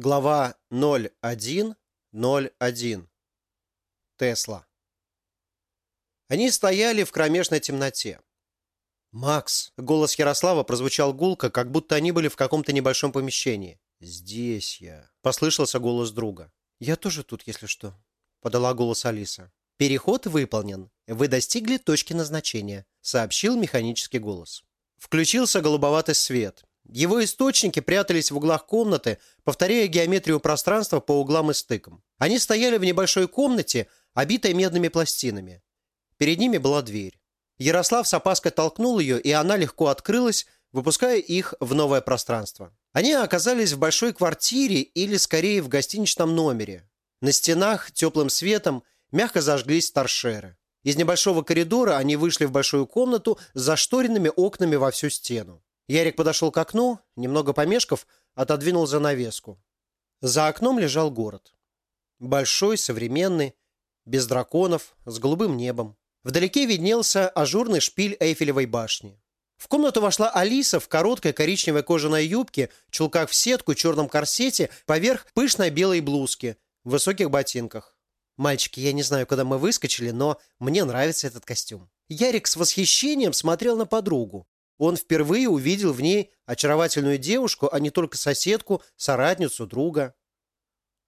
Глава 01.01. Тесла. Они стояли в кромешной темноте. «Макс!» — голос Ярослава прозвучал гулко, как будто они были в каком-то небольшом помещении. «Здесь я!» — послышался голос друга. «Я тоже тут, если что», — подала голос Алиса. «Переход выполнен. Вы достигли точки назначения», — сообщил механический голос. Включился голубоватый свет. Его источники прятались в углах комнаты, повторяя геометрию пространства по углам и стыкам. Они стояли в небольшой комнате, обитой медными пластинами. Перед ними была дверь. Ярослав с опаской толкнул ее, и она легко открылась, выпуская их в новое пространство. Они оказались в большой квартире или, скорее, в гостиничном номере. На стенах теплым светом мягко зажглись торшеры. Из небольшого коридора они вышли в большую комнату с зашторенными окнами во всю стену. Ярик подошел к окну, немного помешков, отодвинул занавеску. За окном лежал город. Большой, современный, без драконов, с голубым небом. Вдалеке виднелся ажурный шпиль Эйфелевой башни. В комнату вошла Алиса в короткой коричневой кожаной юбке, чулках в сетку, черном корсете, поверх пышной белой блузки, в высоких ботинках. «Мальчики, я не знаю, куда мы выскочили, но мне нравится этот костюм». Ярик с восхищением смотрел на подругу. Он впервые увидел в ней очаровательную девушку, а не только соседку, соратницу, друга.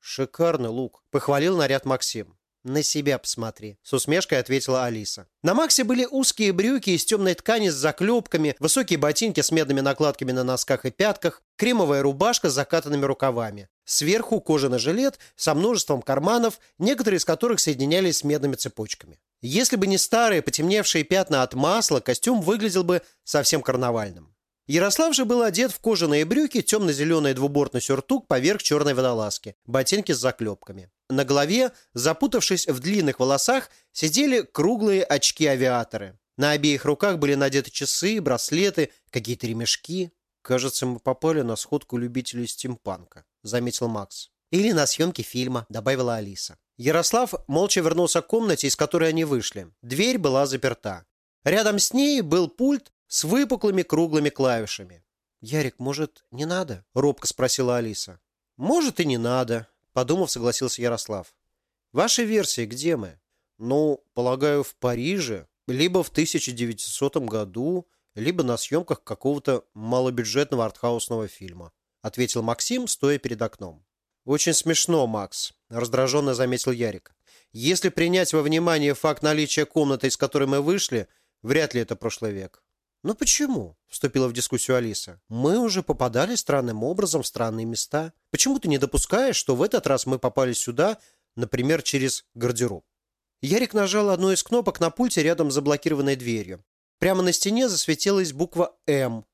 «Шикарный лук», — похвалил наряд Максим. «На себя посмотри», — с усмешкой ответила Алиса. На Максе были узкие брюки из темной ткани с заклепками, высокие ботинки с медными накладками на носках и пятках, кремовая рубашка с закатанными рукавами. Сверху кожаный жилет со множеством карманов, некоторые из которых соединялись с медными цепочками. Если бы не старые потемневшие пятна от масла, костюм выглядел бы совсем карнавальным. Ярослав же был одет в кожаные брюки, темно-зеленый двубортный сюртук поверх черной водолазки, ботинки с заклепками. На голове, запутавшись в длинных волосах, сидели круглые очки-авиаторы. На обеих руках были надеты часы, браслеты, какие-то ремешки. «Кажется, мы попали на сходку любителей стимпанка», — заметил Макс. «Или на съемки фильма», — добавила Алиса. Ярослав молча вернулся к комнате, из которой они вышли. Дверь была заперта. Рядом с ней был пульт с выпуклыми круглыми клавишами. «Ярик, может, не надо?» – робко спросила Алиса. «Может, и не надо», – подумав, согласился Ярослав. «Ваши версии где мы?» «Ну, полагаю, в Париже, либо в 1900 году, либо на съемках какого-то малобюджетного артхаусного фильма», – ответил Максим, стоя перед окном. «Очень смешно, Макс», – раздраженно заметил Ярик. «Если принять во внимание факт наличия комнаты, из которой мы вышли, вряд ли это прошлый век». «Ну почему?» – вступила в дискуссию Алиса. «Мы уже попадали странным образом в странные места. Почему ты не допускаешь, что в этот раз мы попали сюда, например, через гардероб?» Ярик нажал одну из кнопок на пульте рядом с заблокированной дверью. Прямо на стене засветилась буква «М».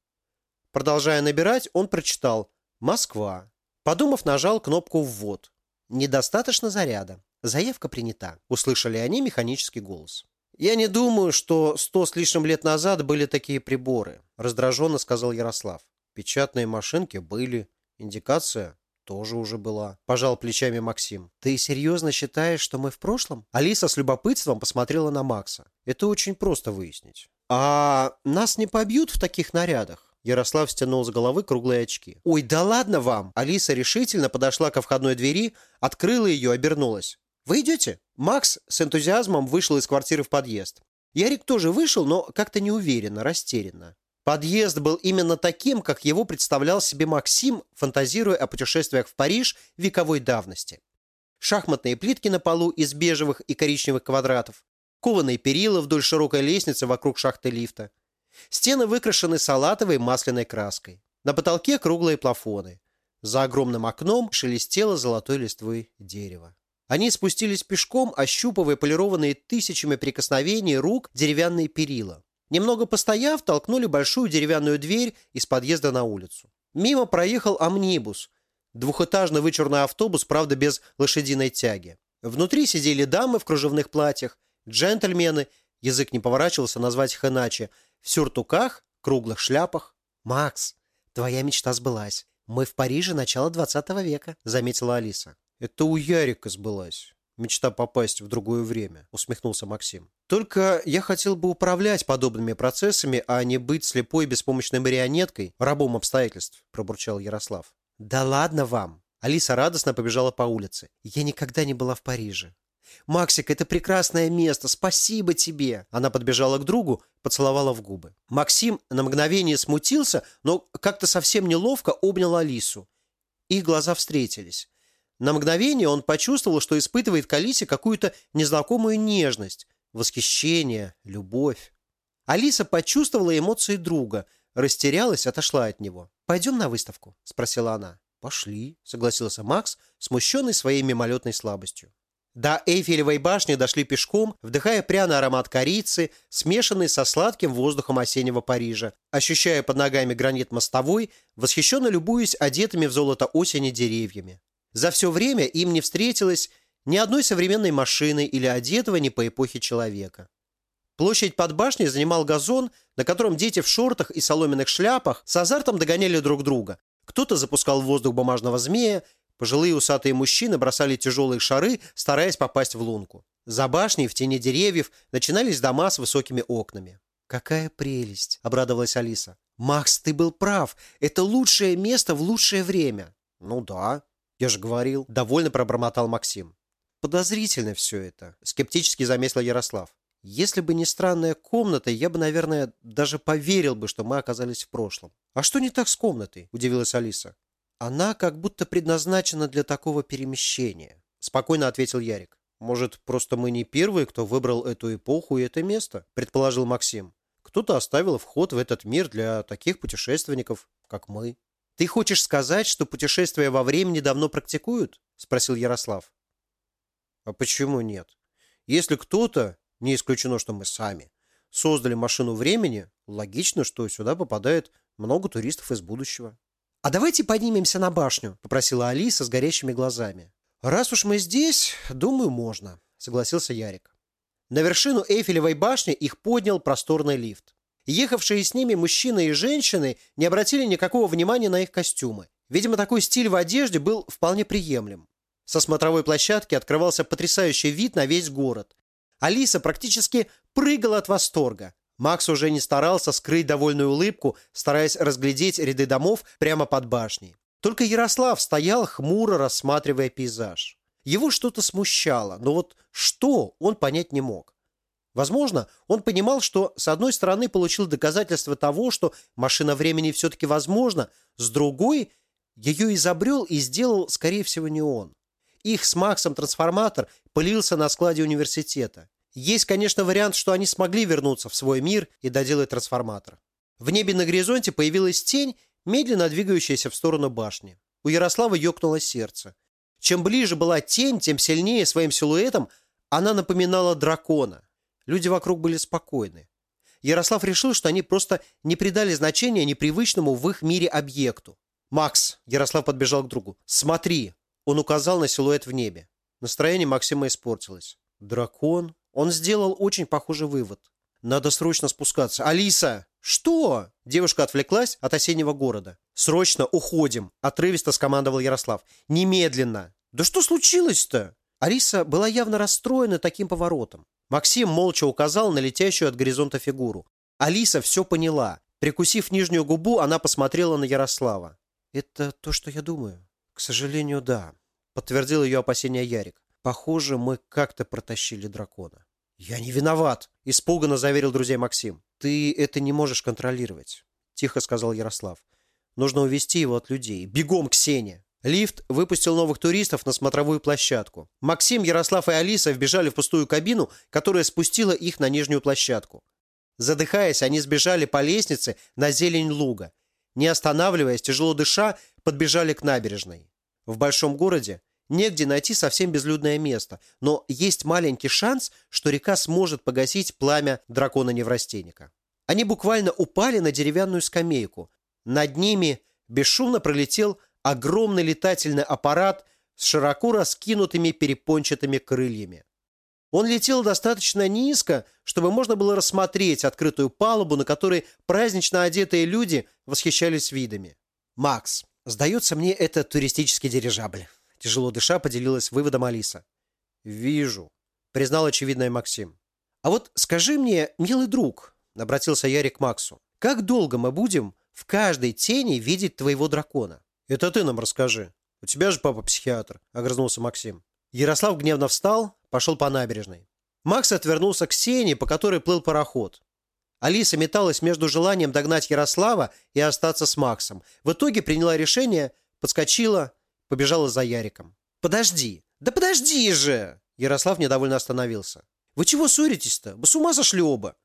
Продолжая набирать, он прочитал «Москва». Подумав, нажал кнопку «Ввод». «Недостаточно заряда. Заявка принята», – услышали они механический голос. «Я не думаю, что сто с лишним лет назад были такие приборы», – раздраженно сказал Ярослав. «Печатные машинки были, индикация тоже уже была», – пожал плечами Максим. «Ты серьезно считаешь, что мы в прошлом?» Алиса с любопытством посмотрела на Макса. «Это очень просто выяснить». «А нас не побьют в таких нарядах?» Ярослав стянул с головы круглые очки. «Ой, да ладно вам!» Алиса решительно подошла ко входной двери, открыла ее, обернулась. «Вы идете?» Макс с энтузиазмом вышел из квартиры в подъезд. Ярик тоже вышел, но как-то неуверенно, растерянно. Подъезд был именно таким, как его представлял себе Максим, фантазируя о путешествиях в Париж вековой давности. Шахматные плитки на полу из бежевых и коричневых квадратов, кованые перила вдоль широкой лестницы вокруг шахты лифта, Стены выкрашены салатовой масляной краской. На потолке круглые плафоны. За огромным окном шелестело золотой листвой дерево. Они спустились пешком, ощупывая полированные тысячами прикосновений рук деревянные перила. Немного постояв, толкнули большую деревянную дверь из подъезда на улицу. Мимо проехал амнибус. Двухэтажный вычурный автобус, правда, без лошадиной тяги. Внутри сидели дамы в кружевных платьях, джентльмены, язык не поворачивался назвать их иначе, в сюртуках, круглых шляпах. «Макс, твоя мечта сбылась. Мы в Париже начала 20 века», — заметила Алиса. «Это у Ярика сбылась. Мечта попасть в другое время», — усмехнулся Максим. «Только я хотел бы управлять подобными процессами, а не быть слепой беспомощной марионеткой, рабом обстоятельств», — пробурчал Ярослав. «Да ладно вам!» Алиса радостно побежала по улице. «Я никогда не была в Париже». «Максик, это прекрасное место, спасибо тебе!» Она подбежала к другу, поцеловала в губы. Максим на мгновение смутился, но как-то совсем неловко обнял Алису. Их глаза встретились. На мгновение он почувствовал, что испытывает к Алисе какую-то незнакомую нежность, восхищение, любовь. Алиса почувствовала эмоции друга, растерялась, отошла от него. «Пойдем на выставку?» – спросила она. «Пошли», – согласился Макс, смущенный своей мимолетной слабостью. До Эйфелевой башни дошли пешком, вдыхая пряный аромат корицы, смешанный со сладким воздухом осеннего Парижа, ощущая под ногами гранит мостовой, восхищенно любуясь одетыми в золото осени деревьями. За все время им не встретилось ни одной современной машины или одетого не по эпохе человека. Площадь под башней занимал газон, на котором дети в шортах и соломенных шляпах с азартом догоняли друг друга. Кто-то запускал в воздух бумажного змея, Пожилые усатые мужчины бросали тяжелые шары, стараясь попасть в лунку. За башней, в тени деревьев, начинались дома с высокими окнами. «Какая прелесть!» – обрадовалась Алиса. «Макс, ты был прав. Это лучшее место в лучшее время». «Ну да, я же говорил», – довольно пробормотал Максим. «Подозрительно все это», – скептически заметил Ярослав. «Если бы не странная комната, я бы, наверное, даже поверил бы, что мы оказались в прошлом». «А что не так с комнатой?» – удивилась Алиса. «Она как будто предназначена для такого перемещения», – спокойно ответил Ярик. «Может, просто мы не первые, кто выбрал эту эпоху и это место?» – предположил Максим. «Кто-то оставил вход в этот мир для таких путешественников, как мы». «Ты хочешь сказать, что путешествия во времени давно практикуют?» – спросил Ярослав. «А почему нет? Если кто-то, не исключено, что мы сами, создали машину времени, логично, что сюда попадает много туристов из будущего». «А давайте поднимемся на башню», — попросила Алиса с горящими глазами. «Раз уж мы здесь, думаю, можно», — согласился Ярик. На вершину Эйфелевой башни их поднял просторный лифт. Ехавшие с ними мужчины и женщины не обратили никакого внимания на их костюмы. Видимо, такой стиль в одежде был вполне приемлем. Со смотровой площадки открывался потрясающий вид на весь город. Алиса практически прыгала от восторга. Макс уже не старался скрыть довольную улыбку, стараясь разглядеть ряды домов прямо под башней. Только Ярослав стоял, хмуро рассматривая пейзаж. Его что-то смущало, но вот что, он понять не мог. Возможно, он понимал, что с одной стороны получил доказательство того, что машина времени все-таки возможна, с другой ее изобрел и сделал, скорее всего, не он. Их с Максом трансформатор пылился на складе университета. Есть, конечно, вариант, что они смогли вернуться в свой мир и доделать трансформатор. В небе на горизонте появилась тень, медленно двигающаяся в сторону башни. У Ярослава ёкнуло сердце. Чем ближе была тень, тем сильнее своим силуэтом она напоминала дракона. Люди вокруг были спокойны. Ярослав решил, что они просто не придали значения непривычному в их мире объекту. «Макс!» – Ярослав подбежал к другу. «Смотри!» – он указал на силуэт в небе. Настроение Максима испортилось. «Дракон?» Он сделал очень похожий вывод. Надо срочно спускаться. «Алиса!» «Что?» Девушка отвлеклась от осеннего города. «Срочно уходим!» Отрывисто скомандовал Ярослав. «Немедленно!» «Да что случилось-то?» Алиса была явно расстроена таким поворотом. Максим молча указал на летящую от горизонта фигуру. Алиса все поняла. Прикусив нижнюю губу, она посмотрела на Ярослава. «Это то, что я думаю?» «К сожалению, да», — подтвердил ее опасение Ярик. «Похоже, мы как-то протащили дракона». «Я не виноват», – испуганно заверил друзей Максим. «Ты это не можешь контролировать», – тихо сказал Ярослав. «Нужно увести его от людей. Бегом, Ксения!» Лифт выпустил новых туристов на смотровую площадку. Максим, Ярослав и Алиса вбежали в пустую кабину, которая спустила их на нижнюю площадку. Задыхаясь, они сбежали по лестнице на зелень луга. Не останавливаясь, тяжело дыша, подбежали к набережной. В большом городе Негде найти совсем безлюдное место, но есть маленький шанс, что река сможет погасить пламя дракона-неврастенника. Они буквально упали на деревянную скамейку. Над ними бесшумно пролетел огромный летательный аппарат с широко раскинутыми перепончатыми крыльями. Он летел достаточно низко, чтобы можно было рассмотреть открытую палубу, на которой празднично одетые люди восхищались видами. «Макс, сдается мне это туристический дирижабль». Тяжело дыша поделилась выводом Алиса. «Вижу», — признал очевидное Максим. «А вот скажи мне, милый друг», — обратился Ярик к Максу, «как долго мы будем в каждой тени видеть твоего дракона?» «Это ты нам расскажи», У тебя же папа психиатр, огрызнулся Максим. Ярослав гневно встал, пошел по набережной. Макс отвернулся к сене, по которой плыл пароход. Алиса металась между желанием догнать Ярослава и остаться с Максом. В итоге приняла решение, подскочила, побежала за Яриком. «Подожди! Да подожди же!» Ярослав недовольно остановился. «Вы чего ссоритесь-то? Вы с ума сошли оба?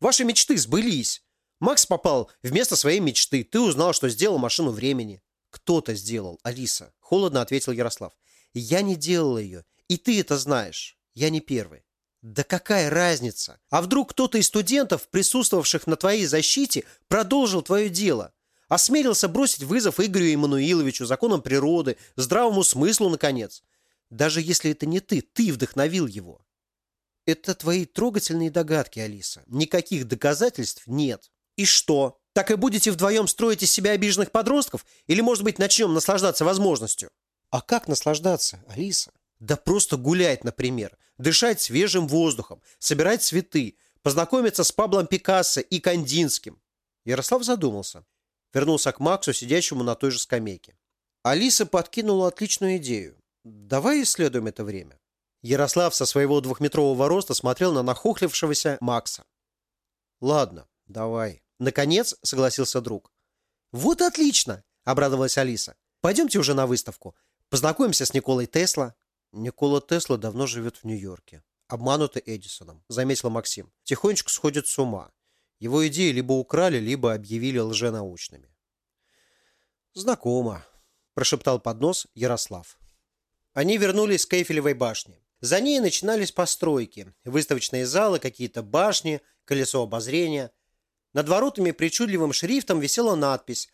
Ваши мечты сбылись. Макс попал в место своей мечты. Ты узнал, что сделал машину времени». «Кто-то сделал, Алиса», — холодно ответил Ярослав. «Я не делал ее, и ты это знаешь. Я не первый». Да какая разница? А вдруг кто-то из студентов, присутствовавших на твоей защите, продолжил твое дело? Осмелился бросить вызов Игорю Эммануиловичу, законам природы, здравому смыслу, наконец. Даже если это не ты, ты вдохновил его. Это твои трогательные догадки, Алиса. Никаких доказательств нет. И что? Так и будете вдвоем строить из себя обиженных подростков? Или, может быть, начнем наслаждаться возможностью? А как наслаждаться, Алиса? Да просто гулять, например, дышать свежим воздухом, собирать цветы, познакомиться с Паблом Пикассо и Кандинским. Ярослав задумался. Вернулся к Максу, сидящему на той же скамейке. Алиса подкинула отличную идею. Давай исследуем это время. Ярослав со своего двухметрового роста смотрел на нахохлившегося Макса. Ладно, давай. Наконец согласился друг. Вот отлично, обрадовалась Алиса. Пойдемте уже на выставку. Познакомимся с Николой Тесла. Никола Тесла давно живет в Нью-Йорке. Обманутый Эдисоном, заметил Максим. Тихонечко сходит с ума. Его идеи либо украли, либо объявили лженаучными. «Знакомо», – прошептал под нос Ярослав. Они вернулись к Эйфелевой башне. За ней начинались постройки, выставочные залы, какие-то башни, колесо обозрения. Над воротами причудливым шрифтом висела надпись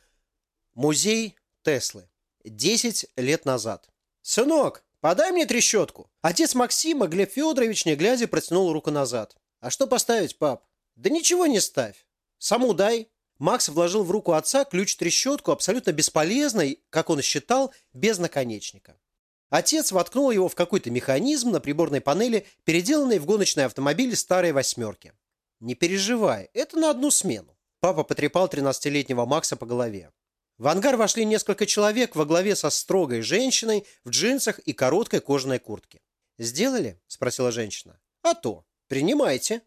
«Музей Теслы. Десять лет назад». «Сынок, «Подай мне трещотку!» Отец Максима, Глеб Федорович, не глядя, протянул руку назад. «А что поставить, пап?» «Да ничего не ставь. Саму дай». Макс вложил в руку отца ключ-трещотку, абсолютно бесполезной, как он считал, без наконечника. Отец воткнул его в какой-то механизм на приборной панели, переделанной в гоночный автомобиль старой восьмерки. «Не переживай, это на одну смену». Папа потрепал 13-летнего Макса по голове. В ангар вошли несколько человек во главе со строгой женщиной в джинсах и короткой кожаной куртке. «Сделали?» – спросила женщина. «А то. Принимайте».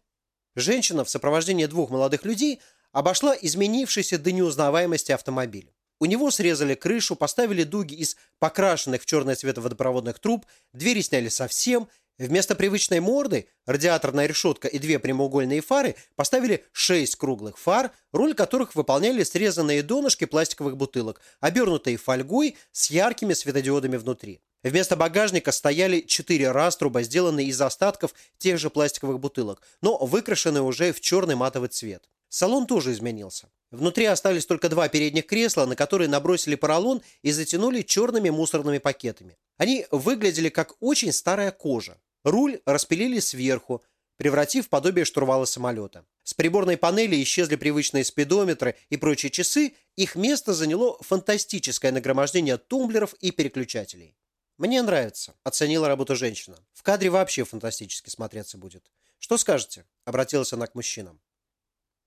Женщина в сопровождении двух молодых людей обошла изменившийся до неузнаваемости автомобиль. У него срезали крышу, поставили дуги из покрашенных в черный цвет водопроводных труб, двери сняли совсем, Вместо привычной морды, радиаторная решетка и две прямоугольные фары поставили шесть круглых фар, роль которых выполняли срезанные донышки пластиковых бутылок, обернутые фольгой с яркими светодиодами внутри. Вместо багажника стояли четыре раструба, сделанные из остатков тех же пластиковых бутылок, но выкрашенные уже в черный матовый цвет. Салон тоже изменился. Внутри остались только два передних кресла, на которые набросили поролон и затянули черными мусорными пакетами. Они выглядели как очень старая кожа. Руль распилили сверху, превратив подобие штурвала самолета. С приборной панели исчезли привычные спидометры и прочие часы, их место заняло фантастическое нагромождение тумблеров и переключателей. «Мне нравится», – оценила работу женщина. «В кадре вообще фантастически смотреться будет. Что скажете?» – обратилась она к мужчинам.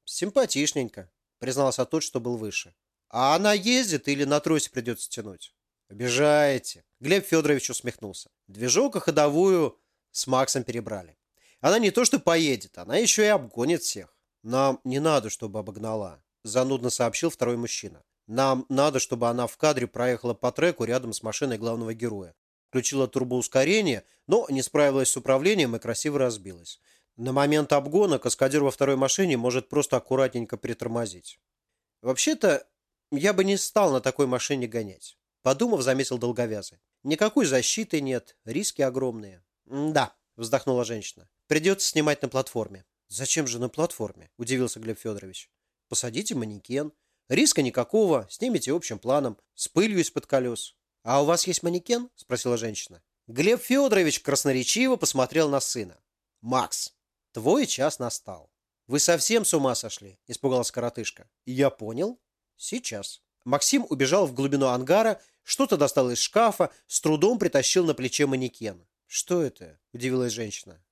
«Симпатичненько», — признался тот, что был выше. «А она ездит или на тросе придется тянуть?» «Обижаете». Глеб Федорович усмехнулся. Движок и ходовую с Максом перебрали. Она не то что поедет, она еще и обгонит всех. Нам не надо, чтобы обогнала, занудно сообщил второй мужчина. Нам надо, чтобы она в кадре проехала по треку рядом с машиной главного героя. Включила турбоускорение, но не справилась с управлением и красиво разбилась. На момент обгона каскадер во второй машине может просто аккуратненько притормозить. Вообще-то, я бы не стал на такой машине гонять. Подумав, заметил долговязый. Никакой защиты нет, риски огромные. «Да», – вздохнула женщина. «Придется снимать на платформе». «Зачем же на платформе?» – удивился Глеб Федорович. «Посадите манекен. Риска никакого, снимите общим планом, с пылью из-под колес». «А у вас есть манекен?» – спросила женщина. Глеб Федорович красноречиво посмотрел на сына. «Макс, Твой час настал. Вы совсем с ума сошли? Испугалась коротышка. Я понял. Сейчас. Максим убежал в глубину ангара, что-то достал из шкафа, с трудом притащил на плече манекен. Что это? Удивилась женщина.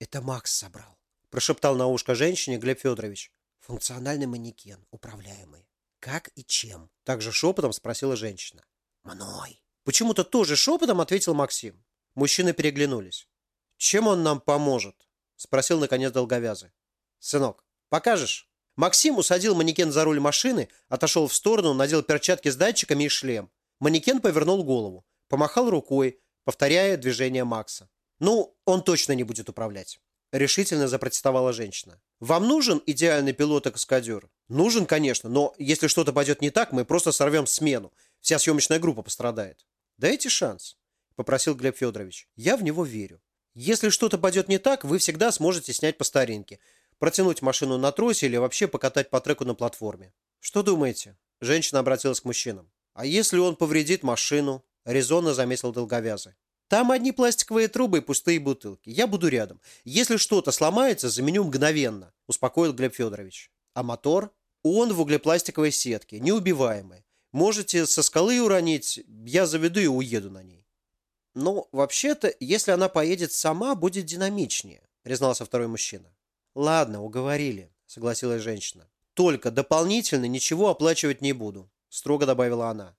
Это Макс собрал. Прошептал на ушко женщине Глеб Федорович. Функциональный манекен, управляемый. Как и чем? Также шепотом спросила женщина. Мной. Почему-то тоже шепотом ответил Максим. Мужчины переглянулись. «Чем он нам поможет?» Спросил, наконец, долговязый. «Сынок, покажешь?» Максим усадил манекен за руль машины, отошел в сторону, надел перчатки с датчиками и шлем. Манекен повернул голову, помахал рукой, повторяя движение Макса. «Ну, он точно не будет управлять», – решительно запротестовала женщина. «Вам нужен идеальный пилот и каскадер?» «Нужен, конечно, но если что-то пойдет не так, мы просто сорвем смену. Вся съемочная группа пострадает». «Дайте шанс», – попросил Глеб Федорович. «Я в него верю. Если что-то пойдет не так, вы всегда сможете снять по старинке, протянуть машину на тросе или вообще покатать по треку на платформе. Что думаете?» Женщина обратилась к мужчинам. «А если он повредит машину?» – резонно заметил долговязый. Там одни пластиковые трубы и пустые бутылки. Я буду рядом. Если что-то сломается, заменю мгновенно», – успокоил Глеб Федорович. «А мотор?» «Он в углепластиковой сетке, неубиваемый. Можете со скалы уронить, я заведу и уеду на ней». «Ну, вообще-то, если она поедет сама, будет динамичнее», – признался второй мужчина. «Ладно, уговорили», – согласилась женщина. «Только дополнительно ничего оплачивать не буду», – строго добавила она.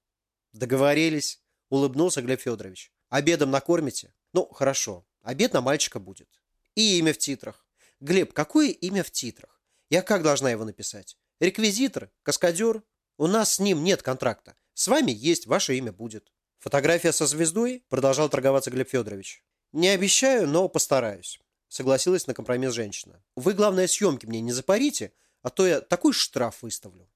«Договорились», – улыбнулся Глеб Федорович. Обедом накормите? Ну, хорошо. Обед на мальчика будет. И имя в титрах. Глеб, какое имя в титрах? Я как должна его написать? Реквизитор? Каскадер? У нас с ним нет контракта. С вами есть, ваше имя будет. Фотография со звездой? Продолжал торговаться Глеб Федорович. Не обещаю, но постараюсь. Согласилась на компромисс женщина. Вы, главное, съемки мне не запарите, а то я такой штраф выставлю.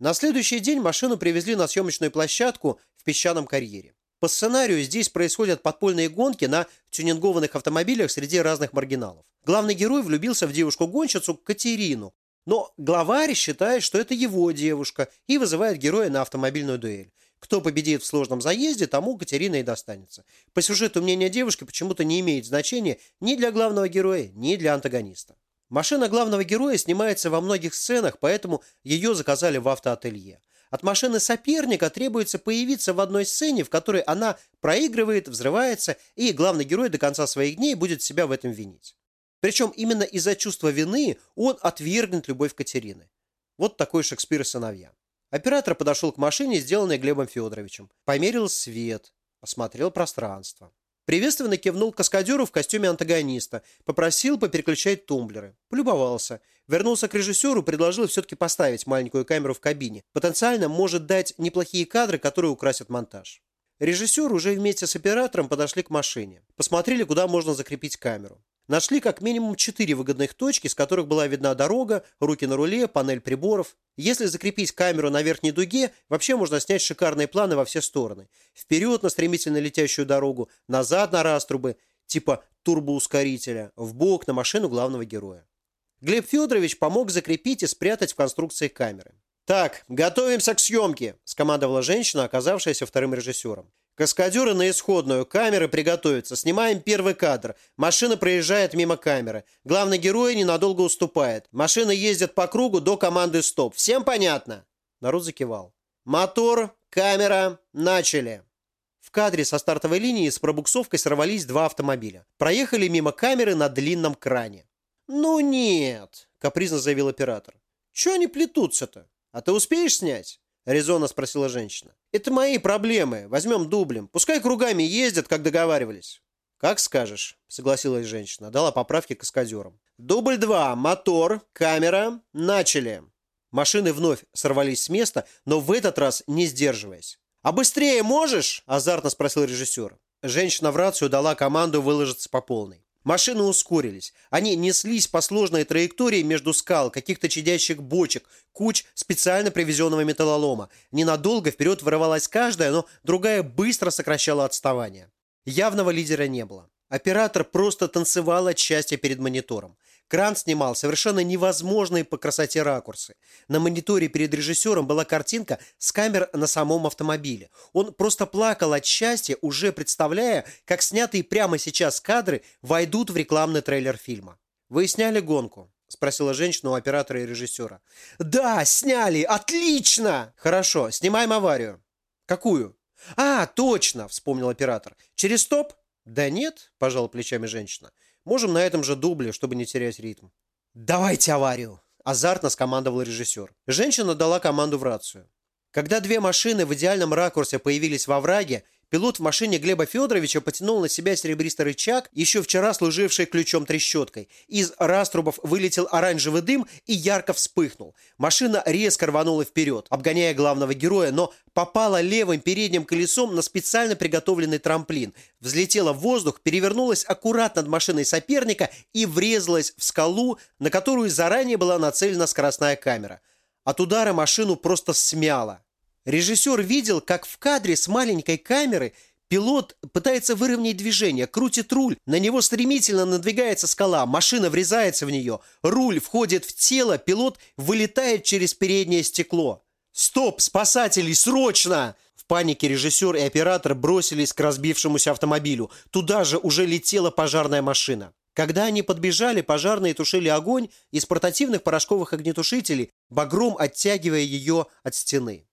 На следующий день машину привезли на съемочную площадку в песчаном карьере. По сценарию здесь происходят подпольные гонки на тюнингованных автомобилях среди разных маргиналов. Главный герой влюбился в девушку-гонщицу Катерину, но главарь считает, что это его девушка и вызывает героя на автомобильную дуэль. Кто победит в сложном заезде, тому Катерина и достанется. По сюжету мнение девушки почему-то не имеет значения ни для главного героя, ни для антагониста. Машина главного героя снимается во многих сценах, поэтому ее заказали в автоателье. От машины соперника требуется появиться в одной сцене, в которой она проигрывает, взрывается, и главный герой до конца своих дней будет себя в этом винить. Причем именно из-за чувства вины он отвергнет любовь Катерины. Вот такой Шекспир и сыновья. Оператор подошел к машине, сделанной Глебом Федоровичем. Померил свет, осмотрел пространство. Приветственно кивнул каскадеру в костюме антагониста, попросил попереключать тумблеры. Полюбовался. Вернулся к режиссеру, предложил все-таки поставить маленькую камеру в кабине. Потенциально может дать неплохие кадры, которые украсят монтаж. Режиссер уже вместе с оператором подошли к машине. Посмотрели, куда можно закрепить камеру. Нашли как минимум четыре выгодных точки, с которых была видна дорога, руки на руле, панель приборов. Если закрепить камеру на верхней дуге, вообще можно снять шикарные планы во все стороны. Вперед на стремительно летящую дорогу, назад на раструбы, типа турбоускорителя, в бок на машину главного героя. Глеб Федорович помог закрепить и спрятать в конструкции камеры. «Так, готовимся к съемке», – скомандовала женщина, оказавшаяся вторым режиссером. Каскадеры на исходную. Камеры приготовятся. Снимаем первый кадр. Машина проезжает мимо камеры. Главный герой ненадолго уступает. Машина ездит по кругу до команды «Стоп». Всем понятно?» Народ закивал. «Мотор, камера, начали!» В кадре со стартовой линии с пробуксовкой сорвались два автомобиля. Проехали мимо камеры на длинном кране. «Ну нет», — капризно заявил оператор. «Чего они плетутся-то? А ты успеешь снять?» резонно спросила женщина. «Это мои проблемы. Возьмем дублем. Пускай кругами ездят, как договаривались». «Как скажешь», — согласилась женщина. Дала поправки каскадерам. «Дубль два. Мотор. Камера. Начали». Машины вновь сорвались с места, но в этот раз не сдерживаясь. «А быстрее можешь?» – азартно спросил режиссер. Женщина в рацию дала команду выложиться по полной. Машины ускорились. Они неслись по сложной траектории между скал, каких-то чадящих бочек, куч специально привезенного металлолома. Ненадолго вперед вырывалась каждая, но другая быстро сокращала отставание. Явного лидера не было. Оператор просто танцевал от счастья перед монитором. Кран снимал совершенно невозможные по красоте ракурсы. На мониторе перед режиссером была картинка с камер на самом автомобиле. Он просто плакал от счастья, уже представляя, как снятые прямо сейчас кадры войдут в рекламный трейлер фильма. «Вы сняли гонку?» – спросила женщина у оператора и режиссера. «Да, сняли! Отлично!» «Хорошо, снимаем аварию». «Какую?» «А, точно!» – вспомнил оператор. «Через стоп?» «Да нет», – пожал плечами женщина. Можем на этом же дубле, чтобы не терять ритм. «Давайте аварию!» – азартно скомандовал режиссер. Женщина дала команду в рацию. Когда две машины в идеальном ракурсе появились во враге, Пилот в машине Глеба Федоровича потянул на себя серебристый рычаг, еще вчера служивший ключом-трещоткой. Из раструбов вылетел оранжевый дым и ярко вспыхнул. Машина резко рванула вперед, обгоняя главного героя, но попала левым передним колесом на специально приготовленный трамплин. Взлетела в воздух, перевернулась аккуратно над машиной соперника и врезалась в скалу, на которую заранее была нацелена скоростная камера. От удара машину просто смяло. Режиссер видел, как в кадре с маленькой камеры пилот пытается выровнять движение, крутит руль, на него стремительно надвигается скала, машина врезается в нее, руль входит в тело, пилот вылетает через переднее стекло. «Стоп! Спасатели! Срочно!» В панике режиссер и оператор бросились к разбившемуся автомобилю. Туда же уже летела пожарная машина. Когда они подбежали, пожарные тушили огонь из портативных порошковых огнетушителей, багром оттягивая ее от стены.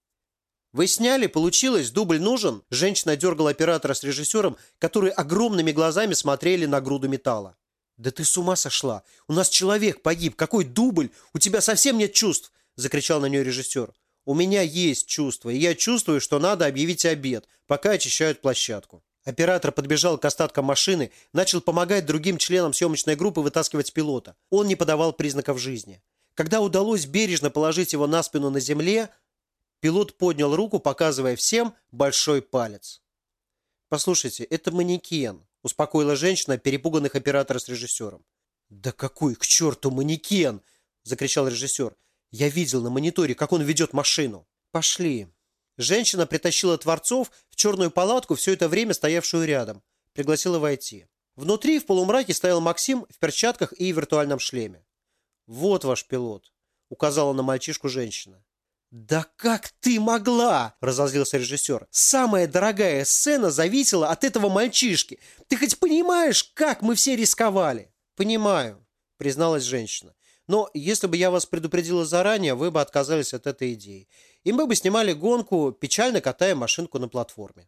«Вы сняли? Получилось? Дубль нужен?» Женщина дергала оператора с режиссером, которые огромными глазами смотрели на груду металла. «Да ты с ума сошла! У нас человек погиб! Какой дубль? У тебя совсем нет чувств!» Закричал на нее режиссер. «У меня есть чувства, и я чувствую, что надо объявить обед, пока очищают площадку». Оператор подбежал к остаткам машины, начал помогать другим членам съемочной группы вытаскивать пилота. Он не подавал признаков жизни. Когда удалось бережно положить его на спину на земле, Пилот поднял руку, показывая всем большой палец. «Послушайте, это манекен», – успокоила женщина перепуганных оператора с режиссером. «Да какой к черту манекен!» – закричал режиссер. «Я видел на мониторе, как он ведет машину». «Пошли». Женщина притащила Творцов в черную палатку, все это время стоявшую рядом. Пригласила войти. Внутри в полумраке стоял Максим в перчатках и виртуальном шлеме. «Вот ваш пилот», – указала на мальчишку женщина. «Да как ты могла?» – разозлился режиссер. «Самая дорогая сцена зависела от этого мальчишки. Ты хоть понимаешь, как мы все рисковали?» «Понимаю», – призналась женщина. «Но если бы я вас предупредила заранее, вы бы отказались от этой идеи. И мы бы снимали гонку, печально катая машинку на платформе».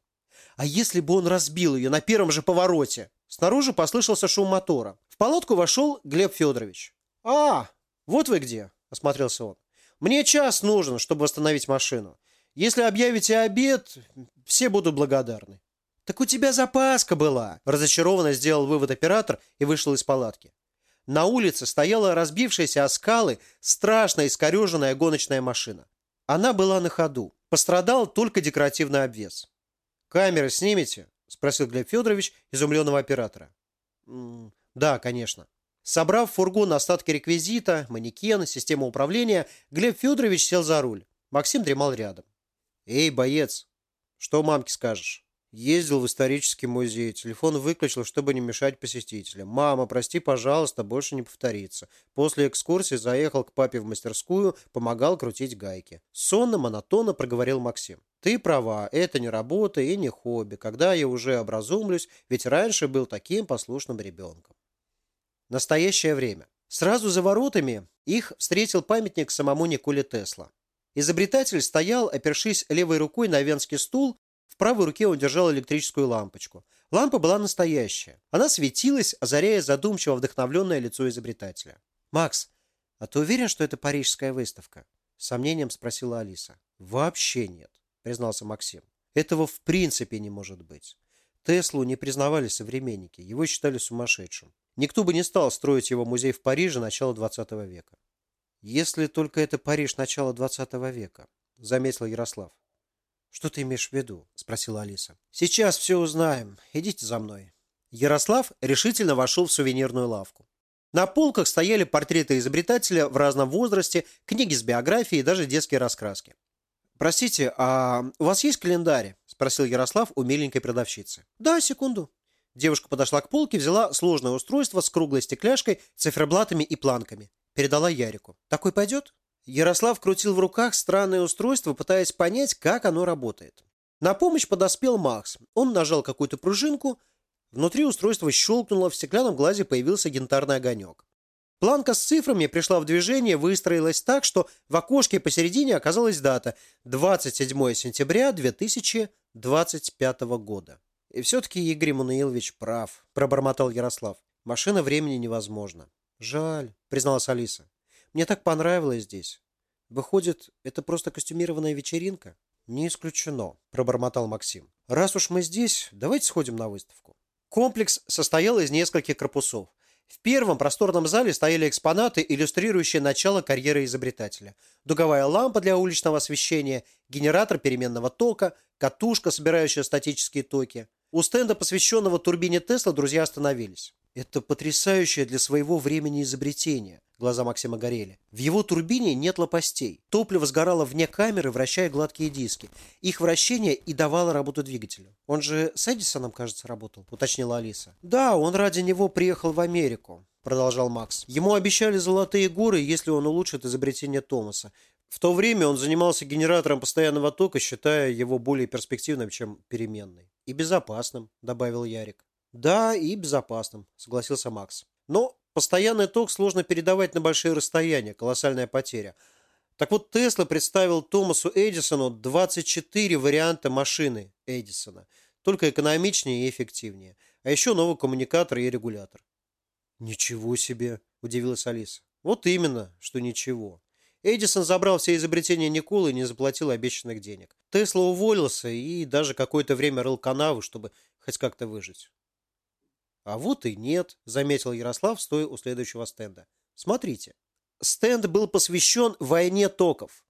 «А если бы он разбил ее на первом же повороте?» Снаружи послышался шум мотора. В палатку вошел Глеб Федорович. «А, вот вы где!» – осмотрелся он. Мне час нужен, чтобы восстановить машину. Если объявите обед, все будут благодарны». «Так у тебя запаска была!» – разочарованно сделал вывод оператор и вышел из палатки. На улице стояла разбившаяся о скалы страшно искореженная гоночная машина. Она была на ходу. Пострадал только декоративный обвес. «Камеры снимете?» – спросил Глеб Федорович изумленного оператора. «Да, конечно». Собрав в фургон остатки реквизита, манекен, систему управления, Глеб Федорович сел за руль. Максим дремал рядом. «Эй, боец, что мамке скажешь?» Ездил в исторический музей. Телефон выключил, чтобы не мешать посетителям. «Мама, прости, пожалуйста, больше не повторится». После экскурсии заехал к папе в мастерскую, помогал крутить гайки. Сонно, монотонно проговорил Максим. «Ты права, это не работа и не хобби. Когда я уже образумлюсь, ведь раньше был таким послушным ребенком». Настоящее время. Сразу за воротами их встретил памятник самому Николе Тесла. Изобретатель стоял, опершись левой рукой на венский стул, в правой руке он держал электрическую лампочку. Лампа была настоящая. Она светилась, озаряя задумчиво вдохновленное лицо изобретателя. «Макс, а ты уверен, что это парижская выставка?» С сомнением спросила Алиса. «Вообще нет», признался Максим. «Этого в принципе не может быть. Теслу не признавали современники, его считали сумасшедшим. Никто бы не стал строить его музей в Париже начала 20 века. Если только это Париж начала 20 века, заметил Ярослав. Что ты имеешь в виду? спросила Алиса. Сейчас все узнаем. Идите за мной. Ярослав решительно вошел в сувенирную лавку. На полках стояли портреты изобретателя в разном возрасте, книги с биографией и даже детские раскраски. «Простите, а у вас есть календарь?» – спросил Ярослав у миленькой продавщицы. «Да, секунду». Девушка подошла к полке, взяла сложное устройство с круглой стекляшкой, циферблатами и планками. Передала Ярику. «Такой пойдет?» Ярослав крутил в руках странное устройство, пытаясь понять, как оно работает. На помощь подоспел Макс. Он нажал какую-то пружинку. Внутри устройства щелкнуло, в стеклянном глазе появился янтарный огонек. Планка с цифрами пришла в движение, выстроилась так, что в окошке посередине оказалась дата – 27 сентября 2025 года. И все-таки Игорь Мануилович прав, пробормотал Ярослав. Машина времени невозможно. Жаль, призналась Алиса. Мне так понравилось здесь. Выходит, это просто костюмированная вечеринка? «Не исключено», – пробормотал Максим. «Раз уж мы здесь, давайте сходим на выставку». Комплекс состоял из нескольких корпусов. В первом просторном зале стояли экспонаты, иллюстрирующие начало карьеры изобретателя. Дуговая лампа для уличного освещения, генератор переменного тока, катушка, собирающая статические токи. У стенда, посвященного турбине Тесла, друзья остановились. Это потрясающее для своего времени изобретение. Глаза Максима горели. В его турбине нет лопастей. Топливо сгорало вне камеры, вращая гладкие диски. Их вращение и давало работу двигателю. Он же с Эдисоном, кажется, работал, уточнила Алиса. Да, он ради него приехал в Америку, продолжал Макс. Ему обещали золотые горы, если он улучшит изобретение Томаса. В то время он занимался генератором постоянного тока, считая его более перспективным, чем переменный. И безопасным, добавил Ярик. Да, и безопасным, согласился Макс. Но Постоянный ток сложно передавать на большие расстояния, колоссальная потеря. Так вот, Тесла представил Томасу Эдисону 24 варианта машины Эдисона, только экономичнее и эффективнее. А еще новый коммуникатор и регулятор. «Ничего себе!» – удивилась Алиса. «Вот именно, что ничего». Эдисон забрал все изобретения Николы и не заплатил обещанных денег. Тесла уволился и даже какое-то время рыл канавы, чтобы хоть как-то выжить. А вот и нет, заметил Ярослав, стоя у следующего стенда. Смотрите. Стенд был посвящен войне токов,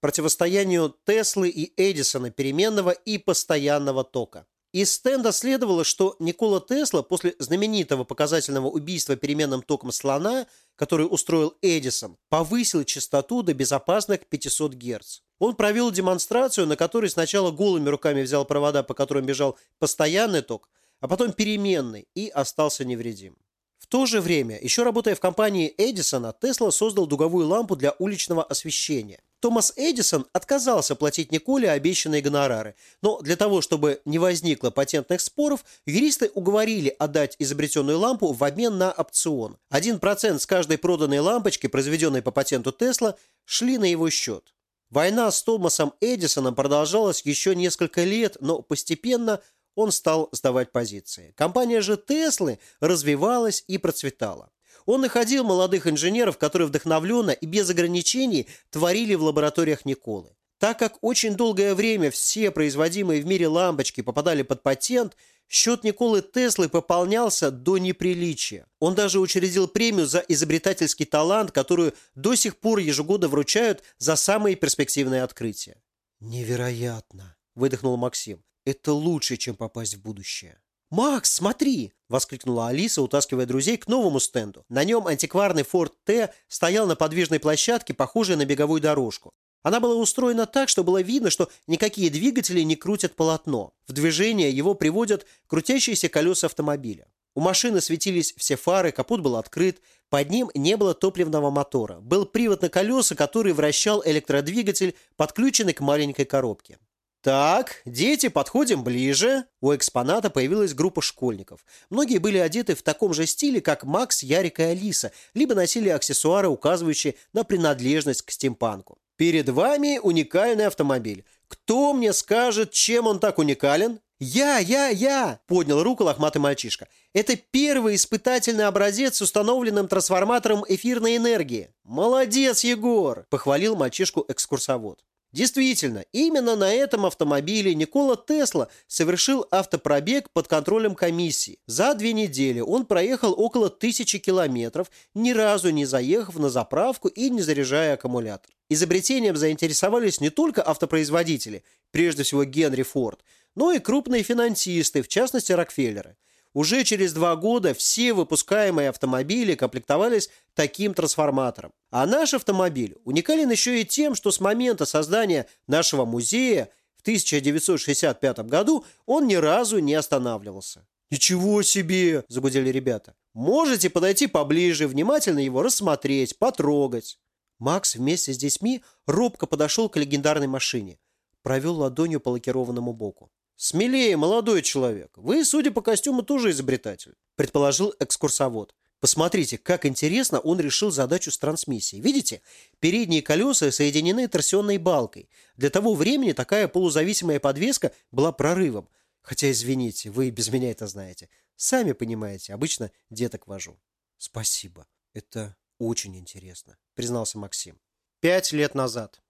противостоянию Теслы и Эдисона переменного и постоянного тока. Из стенда следовало, что Никола Тесла после знаменитого показательного убийства переменным током слона, который устроил Эдисон, повысил частоту до безопасных 500 Гц. Он провел демонстрацию, на которой сначала голыми руками взял провода, по которым бежал постоянный ток, а потом переменный и остался невредим. В то же время, еще работая в компании Эдисона, Тесла создал дуговую лампу для уличного освещения. Томас Эдисон отказался платить Николе обещанные гонорары, но для того, чтобы не возникло патентных споров, юристы уговорили отдать изобретенную лампу в обмен на опцион. Один процент с каждой проданной лампочки, произведенной по патенту Тесла, шли на его счет. Война с Томасом Эдисоном продолжалась еще несколько лет, но постепенно он стал сдавать позиции. Компания же Теслы развивалась и процветала. Он находил молодых инженеров, которые вдохновленно и без ограничений творили в лабораториях Николы. Так как очень долгое время все производимые в мире лампочки попадали под патент, счет Николы Теслы пополнялся до неприличия. Он даже учредил премию за изобретательский талант, которую до сих пор ежегодно вручают за самые перспективные открытия. «Невероятно!» – выдохнул Максим. Это лучше, чем попасть в будущее. «Макс, смотри!» – воскликнула Алиса, утаскивая друзей к новому стенду. На нем антикварный Ford T стоял на подвижной площадке, похожей на беговую дорожку. Она была устроена так, что было видно, что никакие двигатели не крутят полотно. В движение его приводят крутящиеся колеса автомобиля. У машины светились все фары, капот был открыт, под ним не было топливного мотора. Был привод на колеса, который вращал электродвигатель, подключенный к маленькой коробке. Так, дети, подходим ближе. У экспоната появилась группа школьников. Многие были одеты в таком же стиле, как Макс, Ярик и Алиса, либо носили аксессуары, указывающие на принадлежность к стимпанку. Перед вами уникальный автомобиль. Кто мне скажет, чем он так уникален? «Я, я, я!» – поднял руку лохматый мальчишка. «Это первый испытательный образец с установленным трансформатором эфирной энергии». «Молодец, Егор!» – похвалил мальчишку экскурсовод. Действительно, именно на этом автомобиле Никола Тесла совершил автопробег под контролем комиссии. За две недели он проехал около тысячи километров, ни разу не заехав на заправку и не заряжая аккумулятор. Изобретением заинтересовались не только автопроизводители, прежде всего Генри Форд, но и крупные финансисты, в частности Рокфеллеры – уже через два года все выпускаемые автомобили комплектовались таким трансформатором. А наш автомобиль уникален еще и тем, что с момента создания нашего музея в 1965 году он ни разу не останавливался. «Ничего себе!» – загудели ребята. «Можете подойти поближе, внимательно его рассмотреть, потрогать». Макс вместе с детьми робко подошел к легендарной машине. Провел ладонью по лакированному боку. «Смелее, молодой человек. Вы, судя по костюму, тоже изобретатель», – предположил экскурсовод. Посмотрите, как интересно он решил задачу с трансмиссией. Видите, передние колеса соединены торсионной балкой. Для того времени такая полузависимая подвеска была прорывом. Хотя, извините, вы без меня это знаете. Сами понимаете, обычно деток вожу. Спасибо. Это очень интересно, признался Максим. Пять лет назад.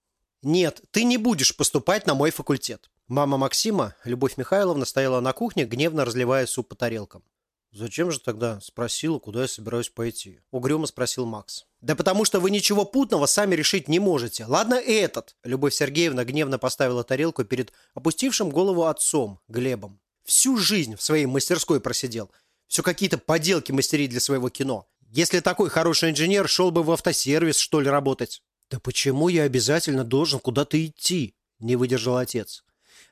«Нет, ты не будешь поступать на мой факультет». Мама Максима, Любовь Михайловна, стояла на кухне, гневно разливая суп по тарелкам. «Зачем же тогда?» – спросила, куда я собираюсь пойти. Угрюмо спросил Макс. «Да потому что вы ничего путного сами решить не можете. Ладно этот!» Любовь Сергеевна гневно поставила тарелку перед опустившим голову отцом, Глебом. «Всю жизнь в своей мастерской просидел. Все какие-то поделки мастерить для своего кино. Если такой хороший инженер, шел бы в автосервис, что ли, работать». «Да почему я обязательно должен куда-то идти?» – не выдержал отец.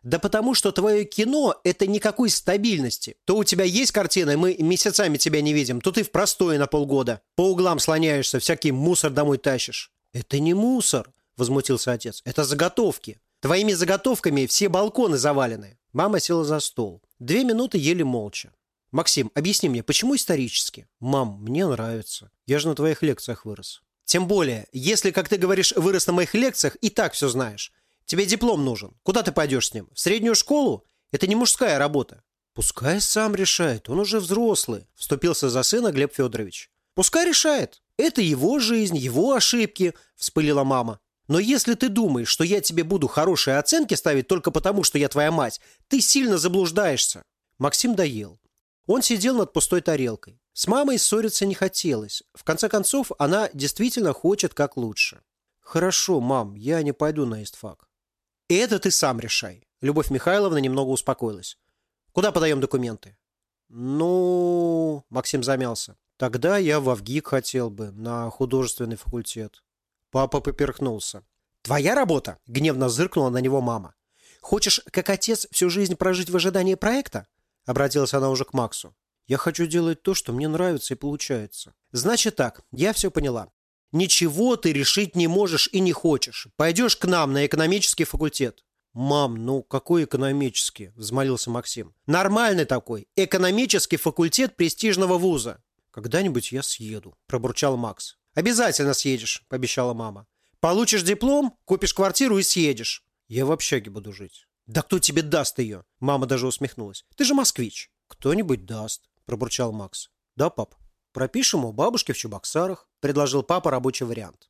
Да потому что твое кино – это никакой стабильности. То у тебя есть картина, мы месяцами тебя не видим, то ты в простое на полгода. По углам слоняешься, всякий мусор домой тащишь. Это не мусор, возмутился отец. Это заготовки. Твоими заготовками все балконы завалены. Мама села за стол. Две минуты ели молча. «Максим, объясни мне, почему исторически?» «Мам, мне нравится. Я же на твоих лекциях вырос». «Тем более, если, как ты говоришь, вырос на моих лекциях, и так все знаешь. Тебе диплом нужен. Куда ты пойдешь с ним? В среднюю школу? Это не мужская работа. Пускай сам решает, он уже взрослый, вступился за сына Глеб Федорович. Пускай решает. Это его жизнь, его ошибки, вспылила мама. Но если ты думаешь, что я тебе буду хорошие оценки ставить только потому, что я твоя мать, ты сильно заблуждаешься. Максим доел. Он сидел над пустой тарелкой. С мамой ссориться не хотелось. В конце концов, она действительно хочет как лучше. «Хорошо, мам, я не пойду на истфак. И это ты сам решай. Любовь Михайловна немного успокоилась. Куда подаем документы? Ну, Максим замялся. Тогда я в Авгик хотел бы, на художественный факультет. Папа поперхнулся. Твоя работа? Гневно зыркнула на него мама. Хочешь, как отец, всю жизнь прожить в ожидании проекта? Обратилась она уже к Максу. Я хочу делать то, что мне нравится и получается. Значит так, я все поняла. Ничего ты решить не можешь и не хочешь. Пойдешь к нам на экономический факультет. «Мам, ну какой экономический?» – взмолился Максим. «Нормальный такой. Экономический факультет престижного вуза». «Когда-нибудь я съеду», – пробурчал Макс. «Обязательно съедешь», – пообещала мама. «Получишь диплом, купишь квартиру и съедешь». «Я в общаге буду жить». «Да кто тебе даст ее?» Мама даже усмехнулась. «Ты же москвич». «Кто-нибудь даст», – пробурчал Макс. «Да, пап?» Пропишем у бабушки в Чебоксарах, предложил папа рабочий вариант.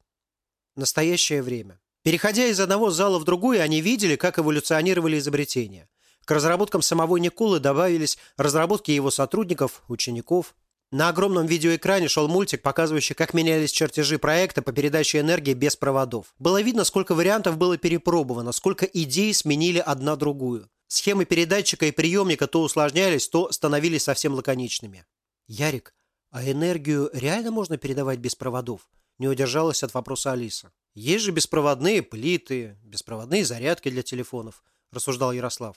Настоящее время. Переходя из одного зала в другой, они видели, как эволюционировали изобретения. К разработкам самого Николы добавились разработки его сотрудников, учеников. На огромном видеоэкране шел мультик, показывающий, как менялись чертежи проекта по передаче энергии без проводов. Было видно, сколько вариантов было перепробовано, сколько идей сменили одна другую. Схемы передатчика и приемника то усложнялись, то становились совсем лаконичными. «Ярик, а энергию реально можно передавать без проводов? Не удержалась от вопроса Алиса. Есть же беспроводные плиты, беспроводные зарядки для телефонов, рассуждал Ярослав.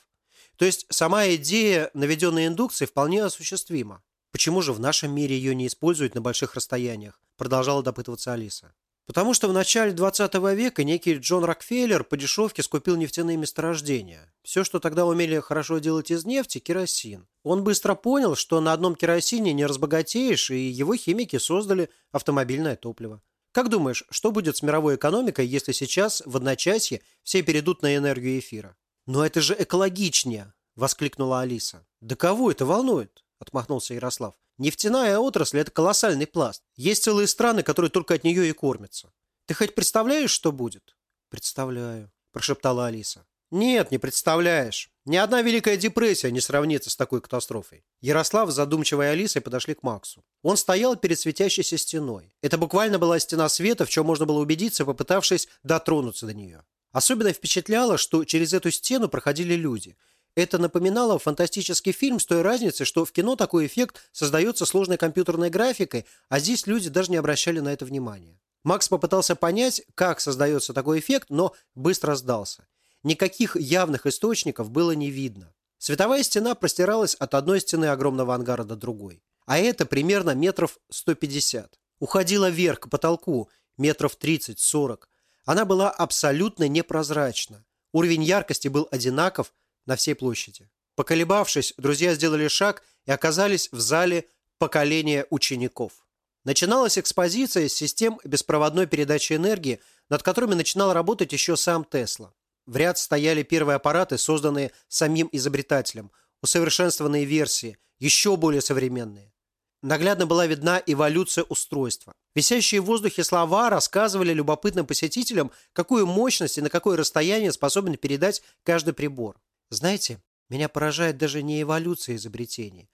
То есть сама идея наведенной индукции вполне осуществима. Почему же в нашем мире ее не используют на больших расстояниях? Продолжала допытываться Алиса. Потому что в начале 20 века некий Джон Рокфеллер по дешевке скупил нефтяные месторождения. Все, что тогда умели хорошо делать из нефти – керосин. Он быстро понял, что на одном керосине не разбогатеешь, и его химики создали автомобильное топливо. Как думаешь, что будет с мировой экономикой, если сейчас, в одночасье, все перейдут на энергию эфира? «Но это же экологичнее!» – воскликнула Алиса. «Да кого это волнует?» – отмахнулся Ярослав. Нефтяная отрасль – это колоссальный пласт. Есть целые страны, которые только от нее и кормятся. Ты хоть представляешь, что будет? Представляю, прошептала Алиса. Нет, не представляешь. Ни одна Великая депрессия не сравнится с такой катастрофой. Ярослав с задумчивой Алисой подошли к Максу. Он стоял перед светящейся стеной. Это буквально была стена света, в чем можно было убедиться, попытавшись дотронуться до нее. Особенно впечатляло, что через эту стену проходили люди – это напоминало фантастический фильм с той разницей, что в кино такой эффект создается сложной компьютерной графикой, а здесь люди даже не обращали на это внимания. Макс попытался понять, как создается такой эффект, но быстро сдался. Никаких явных источников было не видно. Световая стена простиралась от одной стены огромного ангара до другой. А это примерно метров 150. Уходила вверх к потолку, метров 30-40. Она была абсолютно непрозрачна. Уровень яркости был одинаков – на всей площади. Поколебавшись, друзья сделали шаг и оказались в зале поколения учеников. Начиналась экспозиция систем беспроводной передачи энергии, над которыми начинал работать еще сам Тесла. В ряд стояли первые аппараты, созданные самим изобретателем, усовершенствованные версии, еще более современные. наглядно была видна эволюция устройства. Висящие в воздухе слова рассказывали любопытным посетителям, какую мощность и на какое расстояние способен передать каждый прибор. Знаете, меня поражает даже не эволюция изобретений,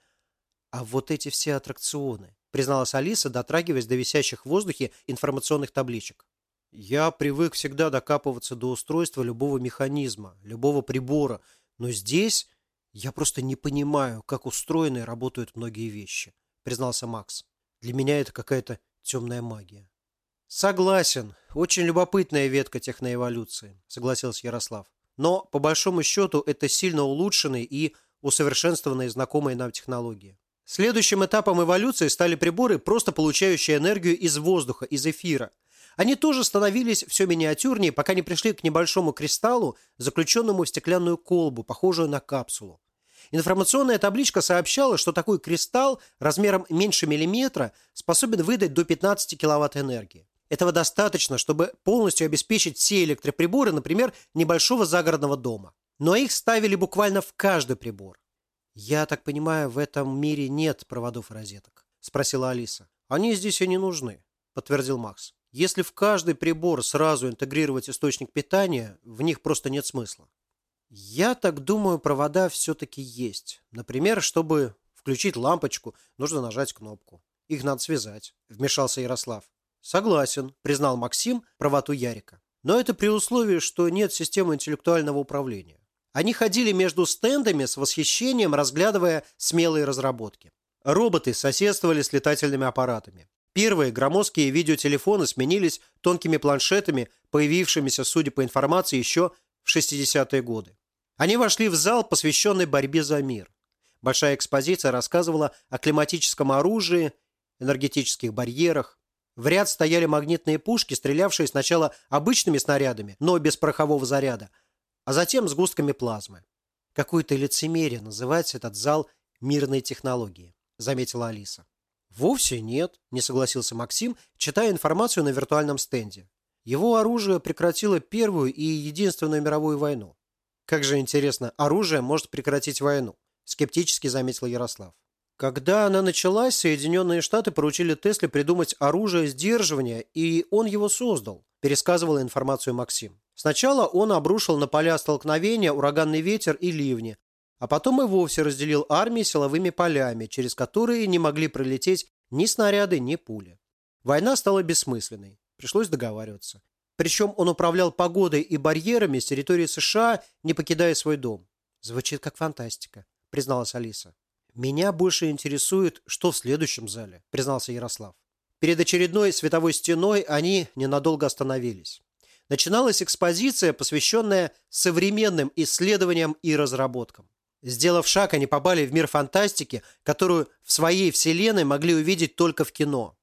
а вот эти все аттракционы, призналась Алиса, дотрагиваясь до висящих в воздухе информационных табличек. Я привык всегда докапываться до устройства любого механизма, любого прибора, но здесь я просто не понимаю, как устроены и работают многие вещи, признался Макс. Для меня это какая-то темная магия. Согласен, очень любопытная ветка техноэволюции, согласился Ярослав. Но, по большому счету, это сильно улучшенные и усовершенствованные знакомые нам технологии. Следующим этапом эволюции стали приборы, просто получающие энергию из воздуха, из эфира. Они тоже становились все миниатюрнее, пока не пришли к небольшому кристаллу, заключенному в стеклянную колбу, похожую на капсулу. Информационная табличка сообщала, что такой кристалл размером меньше миллиметра способен выдать до 15 киловатт энергии. Этого достаточно, чтобы полностью обеспечить все электроприборы, например, небольшого загородного дома. Но их ставили буквально в каждый прибор. «Я так понимаю, в этом мире нет проводов и розеток?» – спросила Алиса. «Они здесь и не нужны», – подтвердил Макс. «Если в каждый прибор сразу интегрировать источник питания, в них просто нет смысла». «Я так думаю, провода все-таки есть. Например, чтобы включить лампочку, нужно нажать кнопку. Их надо связать», – вмешался Ярослав. Согласен, признал Максим правоту Ярика. Но это при условии, что нет системы интеллектуального управления. Они ходили между стендами с восхищением, разглядывая смелые разработки. Роботы соседствовали с летательными аппаратами. Первые громоздкие видеотелефоны сменились тонкими планшетами, появившимися, судя по информации, еще в 60-е годы. Они вошли в зал, посвященный борьбе за мир. Большая экспозиция рассказывала о климатическом оружии, энергетических барьерах, в ряд стояли магнитные пушки, стрелявшие сначала обычными снарядами, но без порохового заряда, а затем с густками плазмы. Какое-то лицемерие называть этот зал мирной технологии, заметила Алиса. Вовсе нет, не согласился Максим, читая информацию на виртуальном стенде. Его оружие прекратило первую и единственную мировую войну. Как же интересно, оружие может прекратить войну, скептически заметил Ярослав. Когда она началась, Соединенные Штаты поручили Тесле придумать оружие сдерживания, и он его создал, пересказывал информацию Максим. Сначала он обрушил на поля столкновения ураганный ветер и ливни, а потом и вовсе разделил армии силовыми полями, через которые не могли пролететь ни снаряды, ни пули. Война стала бессмысленной. Пришлось договариваться. Причем он управлял погодой и барьерами с территории США, не покидая свой дом. Звучит как фантастика, призналась Алиса. «Меня больше интересует, что в следующем зале», – признался Ярослав. Перед очередной световой стеной они ненадолго остановились. Начиналась экспозиция, посвященная современным исследованиям и разработкам. Сделав шаг, они попали в мир фантастики, которую в своей вселенной могли увидеть только в кино.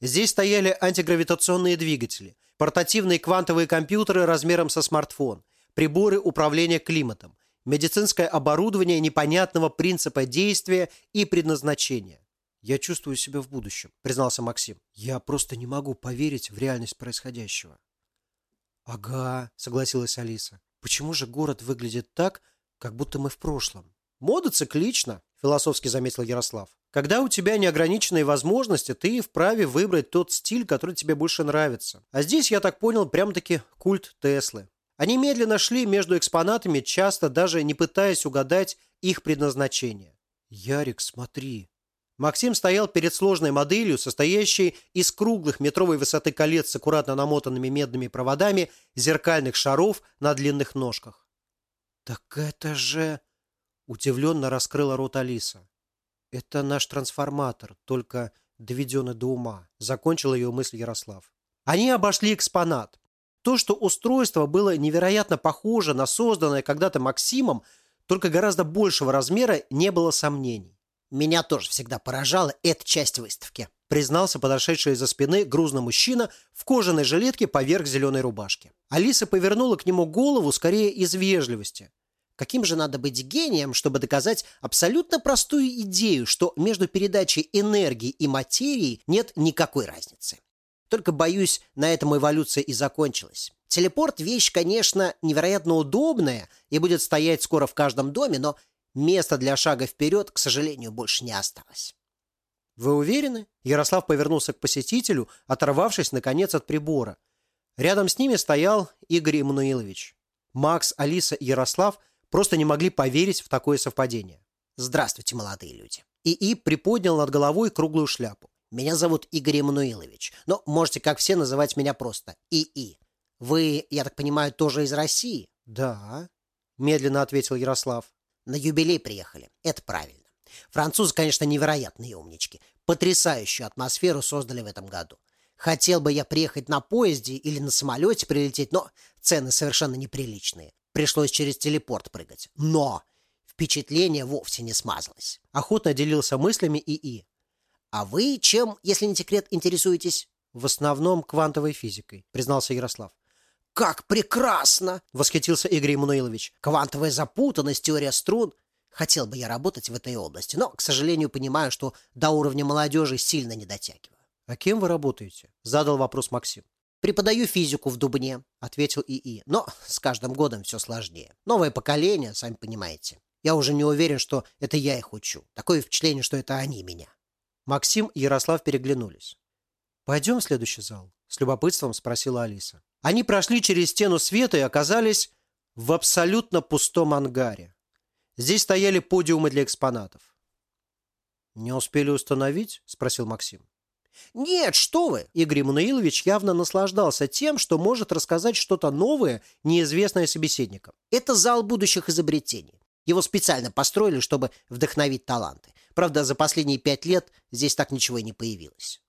Здесь стояли антигравитационные двигатели, портативные квантовые компьютеры размером со смартфон, приборы управления климатом, медицинское оборудование непонятного принципа действия и предназначения. «Я чувствую себя в будущем», – признался Максим. «Я просто не могу поверить в реальность происходящего». «Ага», – согласилась Алиса. «Почему же город выглядит так, как будто мы в прошлом?» «Мода циклична», – философски заметил Ярослав. «Когда у тебя неограниченные возможности, ты вправе выбрать тот стиль, который тебе больше нравится. А здесь, я так понял, прям-таки культ Теслы. Они медленно шли между экспонатами, часто даже не пытаясь угадать их предназначение. «Ярик, смотри!» Максим стоял перед сложной моделью, состоящей из круглых метровой высоты колец с аккуратно намотанными медными проводами зеркальных шаров на длинных ножках. «Так это же...» – удивленно раскрыла рот Алиса. «Это наш трансформатор, только доведенный до ума», – закончил ее мысль Ярослав. Они обошли экспонат. То, что устройство было невероятно похоже на созданное когда-то Максимом, только гораздо большего размера, не было сомнений. «Меня тоже всегда поражала эта часть выставки», признался подошедший из-за спины грузный мужчина в кожаной жилетке поверх зеленой рубашки. Алиса повернула к нему голову скорее из вежливости. Каким же надо быть гением, чтобы доказать абсолютно простую идею, что между передачей энергии и материи нет никакой разницы? Только, боюсь, на этом эволюция и закончилась. Телепорт – вещь, конечно, невероятно удобная и будет стоять скоро в каждом доме, но места для шага вперед, к сожалению, больше не осталось. «Вы уверены?» Ярослав повернулся к посетителю, оторвавшись, наконец, от прибора. Рядом с ними стоял Игорь Эммануилович. Макс, Алиса и Ярослав просто не могли поверить в такое совпадение. «Здравствуйте, молодые люди!» ИИ приподнял над головой круглую шляпу. «Меня зовут Игорь Эммануилович, но можете, как все, называть меня просто ИИ. Вы, я так понимаю, тоже из России?» «Да», – медленно ответил Ярослав. «На юбилей приехали. Это правильно. Французы, конечно, невероятные умнички. Потрясающую атмосферу создали в этом году. Хотел бы я приехать на поезде или на самолете прилететь, но цены совершенно неприличные. Пришлось через телепорт прыгать. Но впечатление вовсе не смазалось. Охотно делился мыслями ИИ. «А вы чем, если не секрет, интересуетесь?» «В основном квантовой физикой», признался Ярослав. «Как прекрасно!» — восхитился Игорь Емануилович. «Квантовая запутанность, теория струн. Хотел бы я работать в этой области, но, к сожалению, понимаю, что до уровня молодежи сильно не дотягиваю». «А кем вы работаете?» — задал вопрос Максим. «Преподаю физику в Дубне», — ответил ИИ. «Но с каждым годом все сложнее. Новое поколение, сами понимаете. Я уже не уверен, что это я их учу. Такое впечатление, что это они меня». Максим и Ярослав переглянулись. «Пойдем в следующий зал?» — с любопытством спросила Алиса. Они прошли через стену света и оказались в абсолютно пустом ангаре. Здесь стояли подиумы для экспонатов. «Не успели установить?» – спросил Максим. «Нет, что вы!» Игорь Мануилович явно наслаждался тем, что может рассказать что-то новое, неизвестное собеседникам. «Это зал будущих изобретений. Его специально построили, чтобы вдохновить таланты. Правда, за последние пять лет здесь так ничего и не появилось».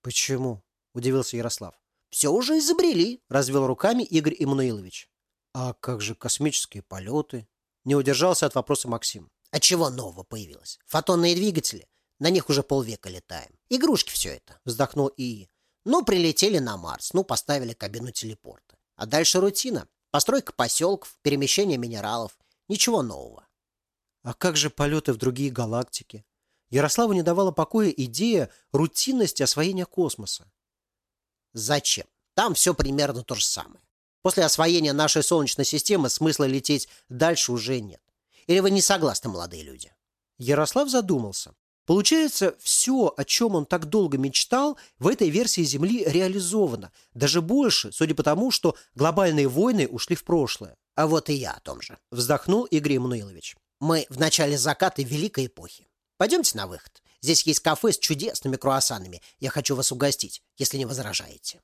«Почему?» – удивился Ярослав. Все уже изобрели, развел руками Игорь Иммануилович. А как же космические полеты? Не удержался от вопроса Максим. А чего нового появилось? Фотонные двигатели. На них уже полвека летаем. Игрушки все это. Вздохнул ИИ. Ну, прилетели на Марс, ну, поставили кабину телепорта. А дальше рутина. Постройка поселков, перемещение минералов. Ничего нового. А как же полеты в другие галактики? Ярославу не давала покоя идея рутинности освоения космоса. Зачем? Там все примерно то же самое. После освоения нашей Солнечной системы смысла лететь дальше уже нет. Или вы не согласны, молодые люди? Ярослав задумался. Получается, все, о чем он так долго мечтал, в этой версии Земли реализовано. Даже больше, судя по тому, что глобальные войны ушли в прошлое. А вот и я о том же. Вздохнул Игорь Эммануилович. Мы в начале заката Великой эпохи. Пойдемте на выход. Здесь есть кафе с чудесными круассанами. Я хочу вас угостить, если не возражаете».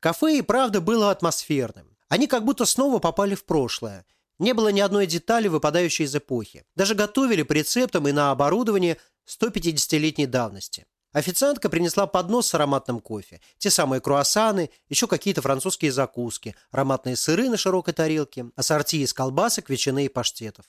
Кафе и правда было атмосферным. Они как будто снова попали в прошлое. Не было ни одной детали, выпадающей из эпохи. Даже готовили по рецептам и на оборудование 150-летней давности. Официантка принесла поднос с ароматным кофе, те самые круассаны, еще какие-то французские закуски, ароматные сыры на широкой тарелке, ассорти из колбасок, ветчины и паштетов.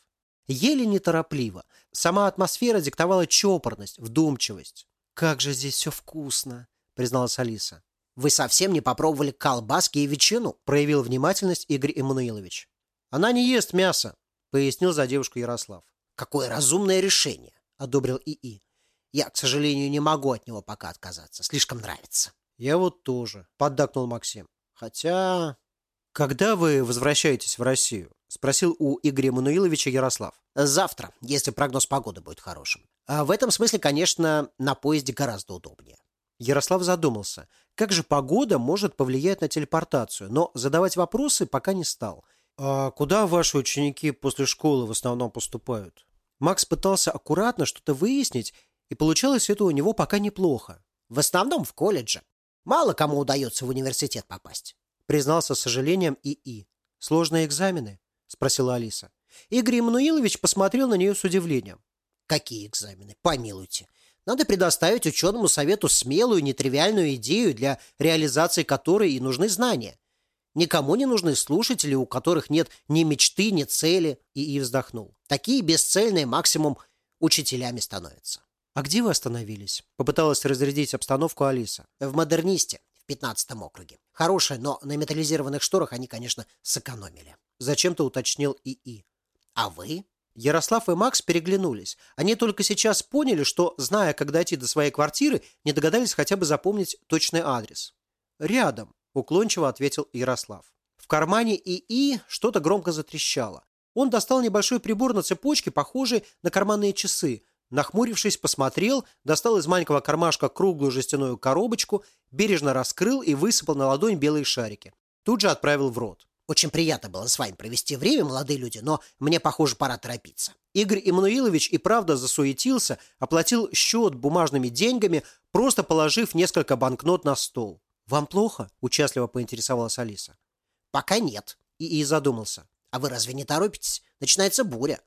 Ели неторопливо. Сама атмосфера диктовала чопорность, вдумчивость. «Как же здесь все вкусно!» – призналась Алиса. «Вы совсем не попробовали колбаски и ветчину?» – проявил внимательность Игорь Эммануилович. «Она не ест мясо», – пояснил за девушку Ярослав. «Какое разумное решение!» – одобрил ИИ. «Я, к сожалению, не могу от него пока отказаться. Слишком нравится». «Я вот тоже», – поддакнул Максим. «Хотя...» «Когда вы возвращаетесь в Россию?» – спросил у Игоря Мануиловича Ярослав. «Завтра, если прогноз погоды будет хорошим. А в этом смысле, конечно, на поезде гораздо удобнее». Ярослав задумался, как же погода может повлиять на телепортацию, но задавать вопросы пока не стал. «А куда ваши ученики после школы в основном поступают?» Макс пытался аккуратно что-то выяснить, и получалось это у него пока неплохо. «В основном в колледже. Мало кому удается в университет попасть признался с сожалением ИИ. «Сложные экзамены?» – спросила Алиса. Игорь Эммануилович посмотрел на нее с удивлением. «Какие экзамены? Помилуйте. Надо предоставить ученому совету смелую, нетривиальную идею, для реализации которой и нужны знания. Никому не нужны слушатели, у которых нет ни мечты, ни цели». ИИ вздохнул. «Такие бесцельные максимум учителями становятся». «А где вы остановились?» – попыталась разрядить обстановку Алиса. «В модернисте 15 округе. Хорошая, но на металлизированных шторах они, конечно, сэкономили. Зачем-то уточнил ИИ. А вы? Ярослав и Макс переглянулись. Они только сейчас поняли, что, зная, как дойти до своей квартиры, не догадались хотя бы запомнить точный адрес. «Рядом», – уклончиво ответил Ярослав. В кармане ИИ что-то громко затрещало. Он достал небольшой прибор на цепочке, похожий на карманные часы, нахмурившись, посмотрел, достал из маленького кармашка круглую жестяную коробочку, бережно раскрыл и высыпал на ладонь белые шарики. Тут же отправил в рот. Очень приятно было с вами провести время, молодые люди, но мне, похоже, пора торопиться. Игорь Иммануилович и правда засуетился, оплатил счет бумажными деньгами, просто положив несколько банкнот на стол. «Вам плохо?» – участливо поинтересовалась Алиса. «Пока нет», – и задумался. «А вы разве не торопитесь? Начинается буря».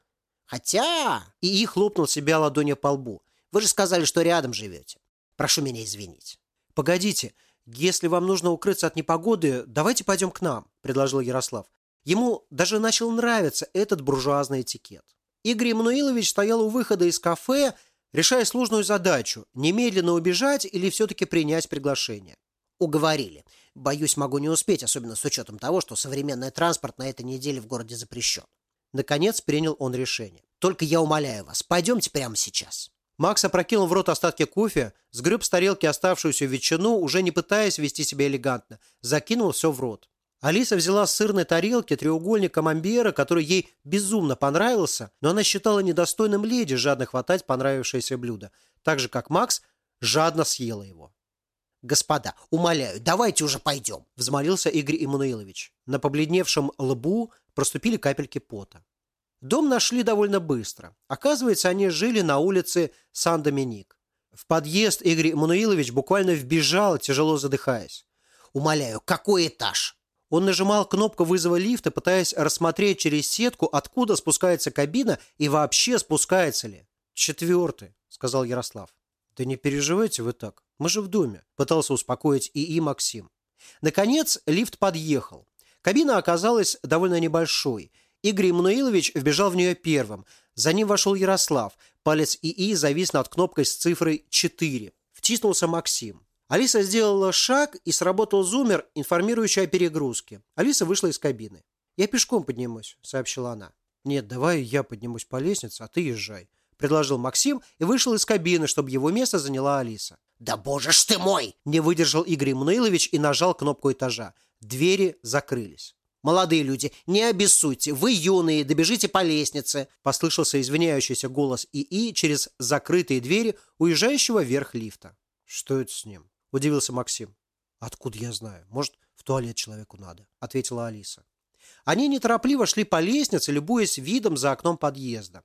«Хотя...» – И хлопнул себя ладонью по лбу. «Вы же сказали, что рядом живете. Прошу меня извинить». «Погодите, если вам нужно укрыться от непогоды, давайте пойдем к нам», – предложил Ярослав. Ему даже начал нравиться этот буржуазный этикет. Игорь Эммануилович стоял у выхода из кафе, решая сложную задачу – немедленно убежать или все-таки принять приглашение. Уговорили. Боюсь, могу не успеть, особенно с учетом того, что современный транспорт на этой неделе в городе запрещен. Наконец принял он решение. Только я умоляю вас, пойдемте прямо сейчас. Макс опрокинул в рот остатки кофе, сгреб с тарелки оставшуюся ветчину, уже не пытаясь вести себя элегантно, закинул все в рот. Алиса взяла с сырной тарелки треугольник камамбера, который ей безумно понравился, но она считала недостойным леди жадно хватать понравившееся блюдо, так же, как Макс жадно съела его. «Господа, умоляю, давайте уже пойдем», – взмолился Игорь Иммануилович. На побледневшем лбу проступили капельки пота. Дом нашли довольно быстро. Оказывается, они жили на улице Сан-Доминик. В подъезд Игорь Иммануилович буквально вбежал, тяжело задыхаясь. «Умоляю, какой этаж?» Он нажимал кнопку вызова лифта, пытаясь рассмотреть через сетку, откуда спускается кабина и вообще спускается ли. «Четвертый», — сказал Ярослав. «Да не переживайте вы так. Мы же в доме», – пытался успокоить ИИ Максим. Наконец лифт подъехал. Кабина оказалась довольно небольшой. Игорь Эммануилович вбежал в нее первым. За ним вошел Ярослав. Палец ИИ завис над кнопкой с цифрой 4. Втиснулся Максим. Алиса сделала шаг и сработал зумер, информирующий о перегрузке. Алиса вышла из кабины. «Я пешком поднимусь», – сообщила она. «Нет, давай я поднимусь по лестнице, а ты езжай», – предложил Максим и вышел из кабины, чтобы его место заняла Алиса. «Да боже ж ты мой!» – не выдержал Игорь Мануилович и нажал кнопку этажа. Двери закрылись. «Молодые люди, не обессудьте, вы юные, добежите по лестнице!» Послышался извиняющийся голос ИИ через закрытые двери уезжающего вверх лифта. «Что это с ним?» – удивился Максим. «Откуда я знаю? Может, в туалет человеку надо?» – ответила Алиса. Они неторопливо шли по лестнице, любуясь видом за окном подъезда.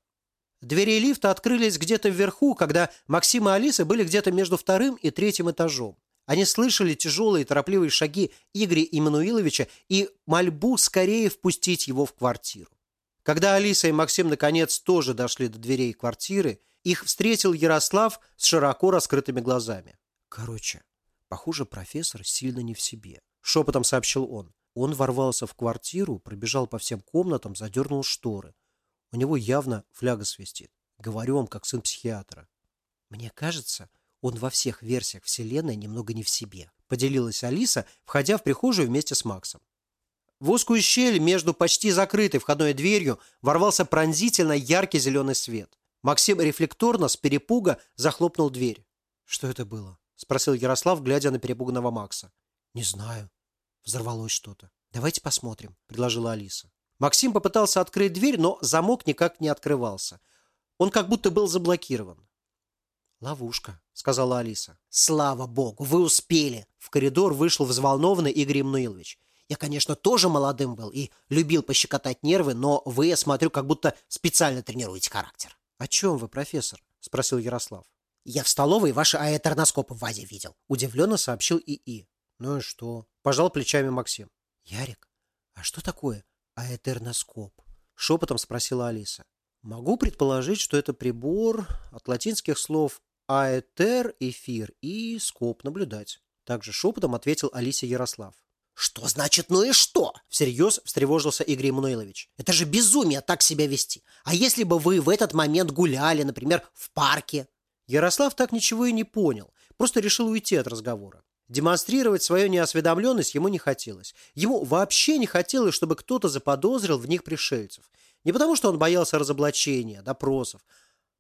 Двери лифта открылись где-то вверху, когда Максим и Алиса были где-то между вторым и третьим этажом. Они слышали тяжелые торопливые шаги Игоря Иммануиловича и мольбу скорее впустить его в квартиру. Когда Алиса и Максим наконец тоже дошли до дверей квартиры, их встретил Ярослав с широко раскрытыми глазами. «Короче, похоже, профессор сильно не в себе», – шепотом сообщил он. Он ворвался в квартиру, пробежал по всем комнатам, задернул шторы. У него явно фляга свистит. Говорю вам, как сын психиатра. Мне кажется, он во всех версиях Вселенной немного не в себе. Поделилась Алиса, входя в прихожую вместе с Максом. В узкую щель между почти закрытой входной дверью ворвался пронзительно яркий зеленый свет. Максим рефлекторно с перепуга захлопнул дверь. «Что это было?» – спросил Ярослав, глядя на перепуганного Макса. «Не знаю. Взорвалось что-то. Давайте посмотрим», – предложила Алиса. Максим попытался открыть дверь, но замок никак не открывался. Он как будто был заблокирован. «Ловушка», — сказала Алиса. «Слава богу, вы успели!» В коридор вышел взволнованный Игорь Емнуилович. «Я, конечно, тоже молодым был и любил пощекотать нервы, но вы, я смотрю, как будто специально тренируете характер». «О чем вы, профессор?» — спросил Ярослав. «Я в столовой ваши аэтерноскопы в вазе видел», — удивленно сообщил ИИ. «Ну и что?» — пожал плечами Максим. «Ярик, а что такое аэтерноскоп? Шепотом спросила Алиса. Могу предположить, что это прибор от латинских слов аэтер, эфир и скоп наблюдать. Также шепотом ответил Алисе Ярослав. «Что значит «ну и что?» – всерьез встревожился Игорь Емануилович. «Это же безумие так себя вести. А если бы вы в этот момент гуляли, например, в парке?» Ярослав так ничего и не понял, просто решил уйти от разговора. Демонстрировать свою неосведомленность ему не хотелось. Ему вообще не хотелось, чтобы кто-то заподозрил в них пришельцев. Не потому, что он боялся разоблачения, допросов,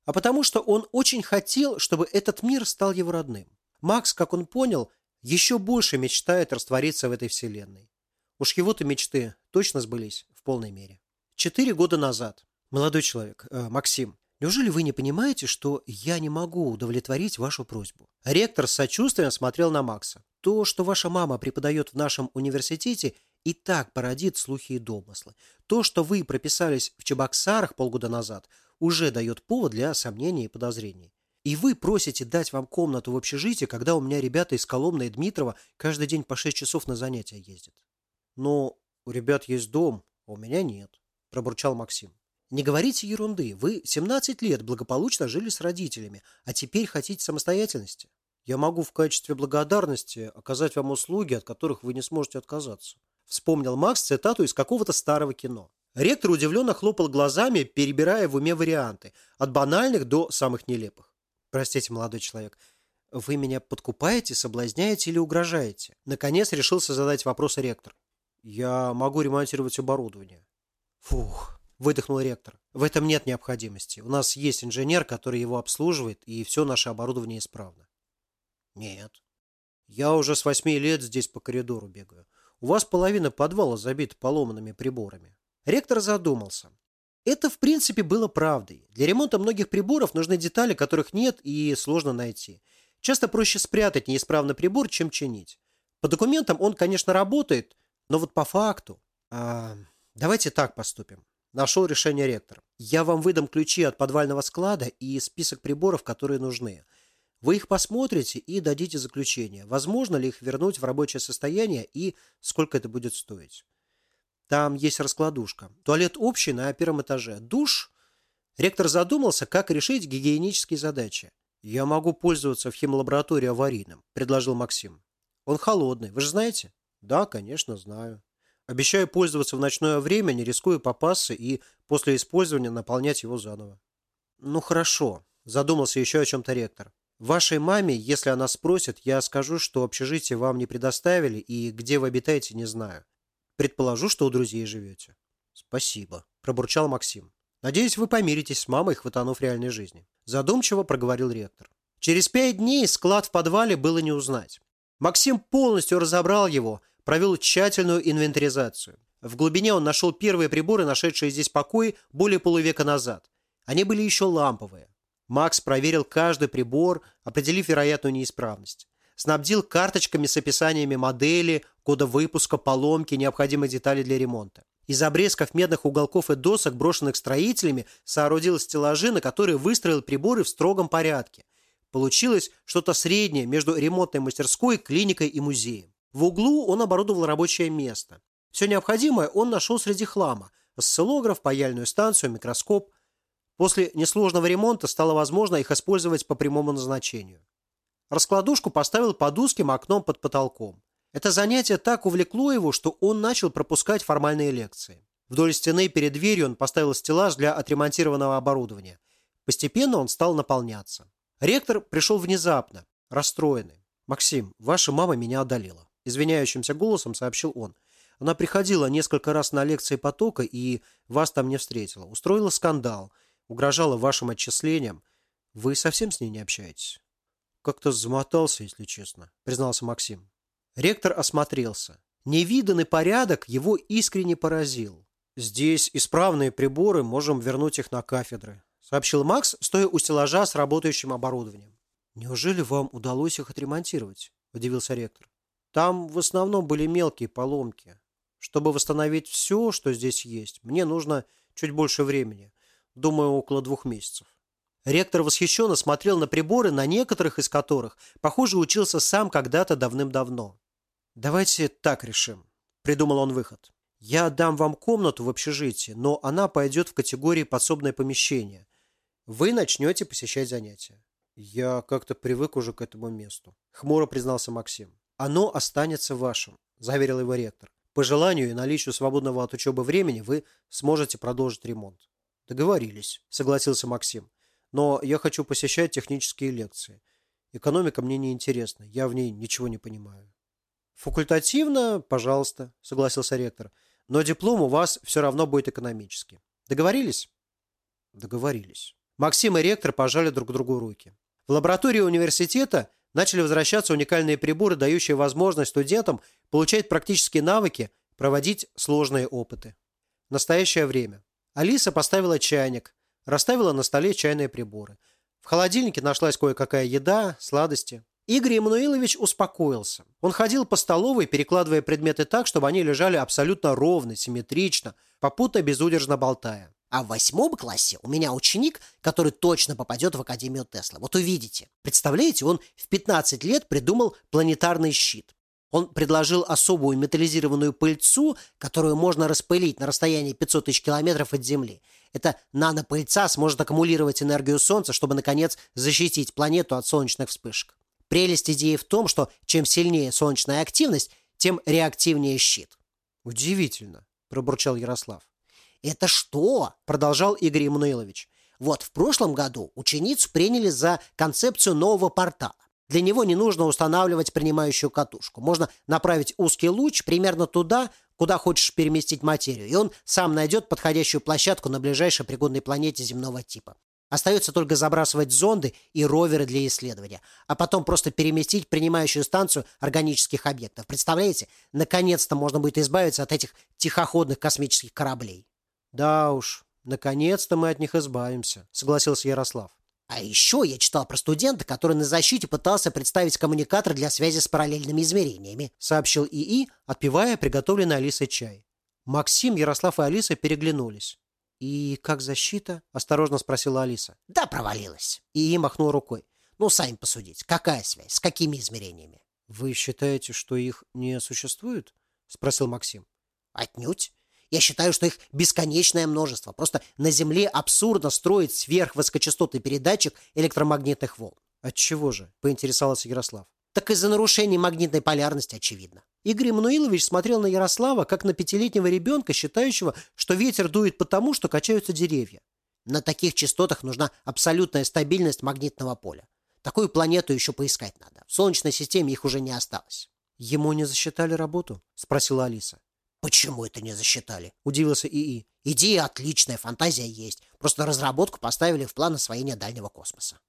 а потому, что он очень хотел, чтобы этот мир стал его родным. Макс, как он понял, еще больше мечтает раствориться в этой вселенной. Уж его-то мечты точно сбылись в полной мере. Четыре года назад. Молодой человек, э, Максим, Неужели вы не понимаете, что я не могу удовлетворить вашу просьбу? Ректор с сочувствием смотрел на Макса. То, что ваша мама преподает в нашем университете, и так породит слухи и домыслы. То, что вы прописались в Чебоксарах полгода назад, уже дает повод для сомнений и подозрений. И вы просите дать вам комнату в общежитии, когда у меня ребята из Коломны и Дмитрова каждый день по 6 часов на занятия ездят. Но у ребят есть дом, а у меня нет, пробурчал Максим. Не говорите ерунды. Вы 17 лет благополучно жили с родителями, а теперь хотите самостоятельности. Я могу в качестве благодарности оказать вам услуги, от которых вы не сможете отказаться. Вспомнил Макс цитату из какого-то старого кино. Ректор удивленно хлопал глазами, перебирая в уме варианты, от банальных до самых нелепых. Простите, молодой человек, вы меня подкупаете, соблазняете или угрожаете? Наконец решился задать вопрос ректор. Я могу ремонтировать оборудование. Фух, выдохнул ректор. В этом нет необходимости. У нас есть инженер, который его обслуживает, и все наше оборудование исправно. Нет. Я уже с восьми лет здесь по коридору бегаю. У вас половина подвала забита поломанными приборами. Ректор задумался. Это, в принципе, было правдой. Для ремонта многих приборов нужны детали, которых нет и сложно найти. Часто проще спрятать неисправный прибор, чем чинить. По документам он, конечно, работает, но вот по факту... А, давайте так поступим. Нашел решение ректор. Я вам выдам ключи от подвального склада и список приборов, которые нужны. Вы их посмотрите и дадите заключение. Возможно ли их вернуть в рабочее состояние и сколько это будет стоить. Там есть раскладушка. Туалет общий на первом этаже. Душ. Ректор задумался, как решить гигиенические задачи. «Я могу пользоваться в химлаборатории аварийным», – предложил Максим. «Он холодный, вы же знаете?» «Да, конечно, знаю». Обещаю пользоваться в ночное время, не рискуя попасться и после использования наполнять его заново. Ну хорошо, задумался еще о чем-то ректор. Вашей маме, если она спросит, я скажу, что общежитие вам не предоставили и где вы обитаете, не знаю. Предположу, что у друзей живете. Спасибо, пробурчал Максим. Надеюсь, вы помиритесь с мамой, хватанув реальной жизни. Задумчиво проговорил ректор. Через пять дней склад в подвале было не узнать. Максим полностью разобрал его, провел тщательную инвентаризацию. В глубине он нашел первые приборы, нашедшие здесь покой более полувека назад. Они были еще ламповые. Макс проверил каждый прибор, определив вероятную неисправность. Снабдил карточками с описаниями модели, кода выпуска, поломки, необходимых деталей для ремонта. Из обрезков медных уголков и досок, брошенных строителями, соорудил стеллажи, на которые выстроил приборы в строгом порядке. Получилось что-то среднее между ремонтной мастерской, клиникой и музеем. В углу он оборудовал рабочее место. Все необходимое он нашел среди хлама. Осциллограф, паяльную станцию, микроскоп. После несложного ремонта стало возможно их использовать по прямому назначению. Раскладушку поставил под узким окном под потолком. Это занятие так увлекло его, что он начал пропускать формальные лекции. Вдоль стены перед дверью он поставил стеллаж для отремонтированного оборудования. Постепенно он стал наполняться. Ректор пришел внезапно, расстроенный. «Максим, ваша мама меня одолела. Извиняющимся голосом сообщил он. Она приходила несколько раз на лекции потока и вас там не встретила. Устроила скандал, угрожала вашим отчислениям. Вы совсем с ней не общаетесь? Как-то замотался, если честно, признался Максим. Ректор осмотрелся. Невиданный порядок его искренне поразил. Здесь исправные приборы, можем вернуть их на кафедры, сообщил Макс, стоя у стеллажа с работающим оборудованием. Неужели вам удалось их отремонтировать? удивился ректор. Там в основном были мелкие поломки. Чтобы восстановить все, что здесь есть, мне нужно чуть больше времени. Думаю, около двух месяцев. Ректор восхищенно смотрел на приборы, на некоторых из которых, похоже, учился сам когда-то давным-давно. «Давайте так решим», – придумал он выход. «Я дам вам комнату в общежитии, но она пойдет в категории подсобное помещение. Вы начнете посещать занятия». «Я как-то привык уже к этому месту», – хмуро признался Максим. «Оно останется вашим», – заверил его ректор. «По желанию и наличию свободного от учебы времени вы сможете продолжить ремонт». «Договорились», – согласился Максим. «Но я хочу посещать технические лекции. Экономика мне не интересна, я в ней ничего не понимаю». «Факультативно, пожалуйста», – согласился ректор. «Но диплом у вас все равно будет экономический. Договорились?» Договорились. Максим и ректор пожали друг другу руки. В лаборатории университета начали возвращаться уникальные приборы, дающие возможность студентам получать практические навыки, проводить сложные опыты. Настоящее время. Алиса поставила чайник, расставила на столе чайные приборы. В холодильнике нашлась кое-какая еда, сладости. Игорь Емануилович успокоился. Он ходил по столовой, перекладывая предметы так, чтобы они лежали абсолютно ровно, симметрично, попутно безудержно болтая. А в восьмом классе у меня ученик, который точно попадет в Академию Тесла. Вот увидите. Представляете, он в 15 лет придумал планетарный щит. Он предложил особую металлизированную пыльцу, которую можно распылить на расстоянии 500 тысяч километров от Земли. Эта нанопыльца сможет аккумулировать энергию Солнца, чтобы, наконец, защитить планету от солнечных вспышек. Прелесть идеи в том, что чем сильнее солнечная активность, тем реактивнее щит. «Удивительно», – пробурчал Ярослав. «Это что?» – продолжал Игорь Емануилович. «Вот в прошлом году ученицу приняли за концепцию нового портала. Для него не нужно устанавливать принимающую катушку. Можно направить узкий луч примерно туда, куда хочешь переместить материю, и он сам найдет подходящую площадку на ближайшей пригодной планете земного типа. Остается только забрасывать зонды и роверы для исследования, а потом просто переместить принимающую станцию органических объектов. Представляете? Наконец-то можно будет избавиться от этих тихоходных космических кораблей. Да уж, наконец-то мы от них избавимся, согласился Ярослав. А еще я читал про студента, который на защите пытался представить коммуникатор для связи с параллельными измерениями, сообщил ИИ, отпивая приготовленный Алисой чай. Максим, Ярослав и Алиса переглянулись. «И как защита?» – осторожно спросила Алиса. «Да, провалилась». ИИ махнул рукой. «Ну, сами посудите. Какая связь? С какими измерениями?» «Вы считаете, что их не существует?» – спросил Максим. «Отнюдь. Я считаю, что их бесконечное множество. Просто на Земле абсурдно строить сверхвысокочастотный передатчик электромагнитных волн. От чего же? Поинтересовался Ярослав. Так из-за нарушений магнитной полярности, очевидно. Игорь Мануилович смотрел на Ярослава, как на пятилетнего ребенка, считающего, что ветер дует потому, что качаются деревья. На таких частотах нужна абсолютная стабильность магнитного поля. Такую планету еще поискать надо. В Солнечной системе их уже не осталось. «Ему не засчитали работу?» – спросила Алиса. «Почему это не засчитали?» – удивился ИИ. «Идея отличная, фантазия есть. Просто разработку поставили в план освоения дальнего космоса».